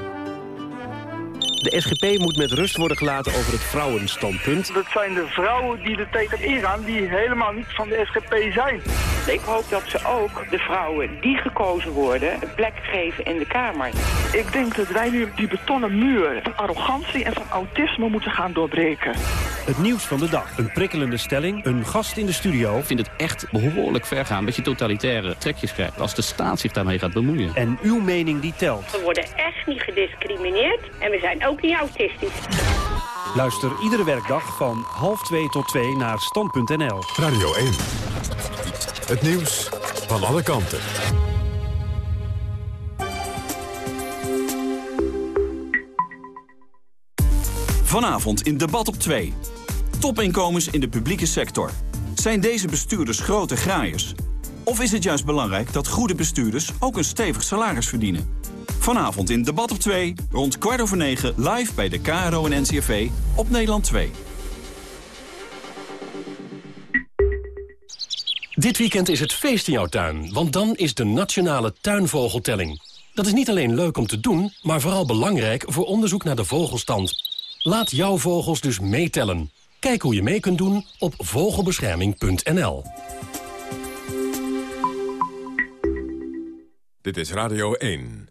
De SGP moet met rust worden gelaten over het vrouwenstandpunt. Dat zijn de vrouwen die er tegen ingaan die helemaal niet van de SGP zijn. Ik hoop dat ze ook de vrouwen die gekozen worden een plek geven in de Kamer. Ik denk dat wij nu die betonnen muur van arrogantie en van autisme moeten gaan doorbreken. Het nieuws van de dag. Een prikkelende stelling. Een gast in de studio. Ik vind het echt behoorlijk ver gaan. Dat je totalitaire trekjes krijgt als de staat zich daarmee gaat bemoeien. En uw mening die telt. We worden echt niet gediscrimineerd en we zijn ook niet autistisch. Luister iedere werkdag van half 2 tot 2 naar stand.nl. Radio 1. Het nieuws van alle kanten. Vanavond in Debat op 2. Topinkomens in de publieke sector. Zijn deze bestuurders grote graaiers? Of is het juist belangrijk dat goede bestuurders ook een stevig salaris verdienen? Vanavond in Debat op 2, rond kwart over negen, live bij de KRO en NCRV op Nederland 2. Dit weekend is het feest in jouw tuin, want dan is de Nationale Tuinvogeltelling. Dat is niet alleen leuk om te doen, maar vooral belangrijk voor onderzoek naar de vogelstand. Laat jouw vogels dus meetellen. Kijk hoe je mee kunt doen op vogelbescherming.nl. Dit is Radio 1.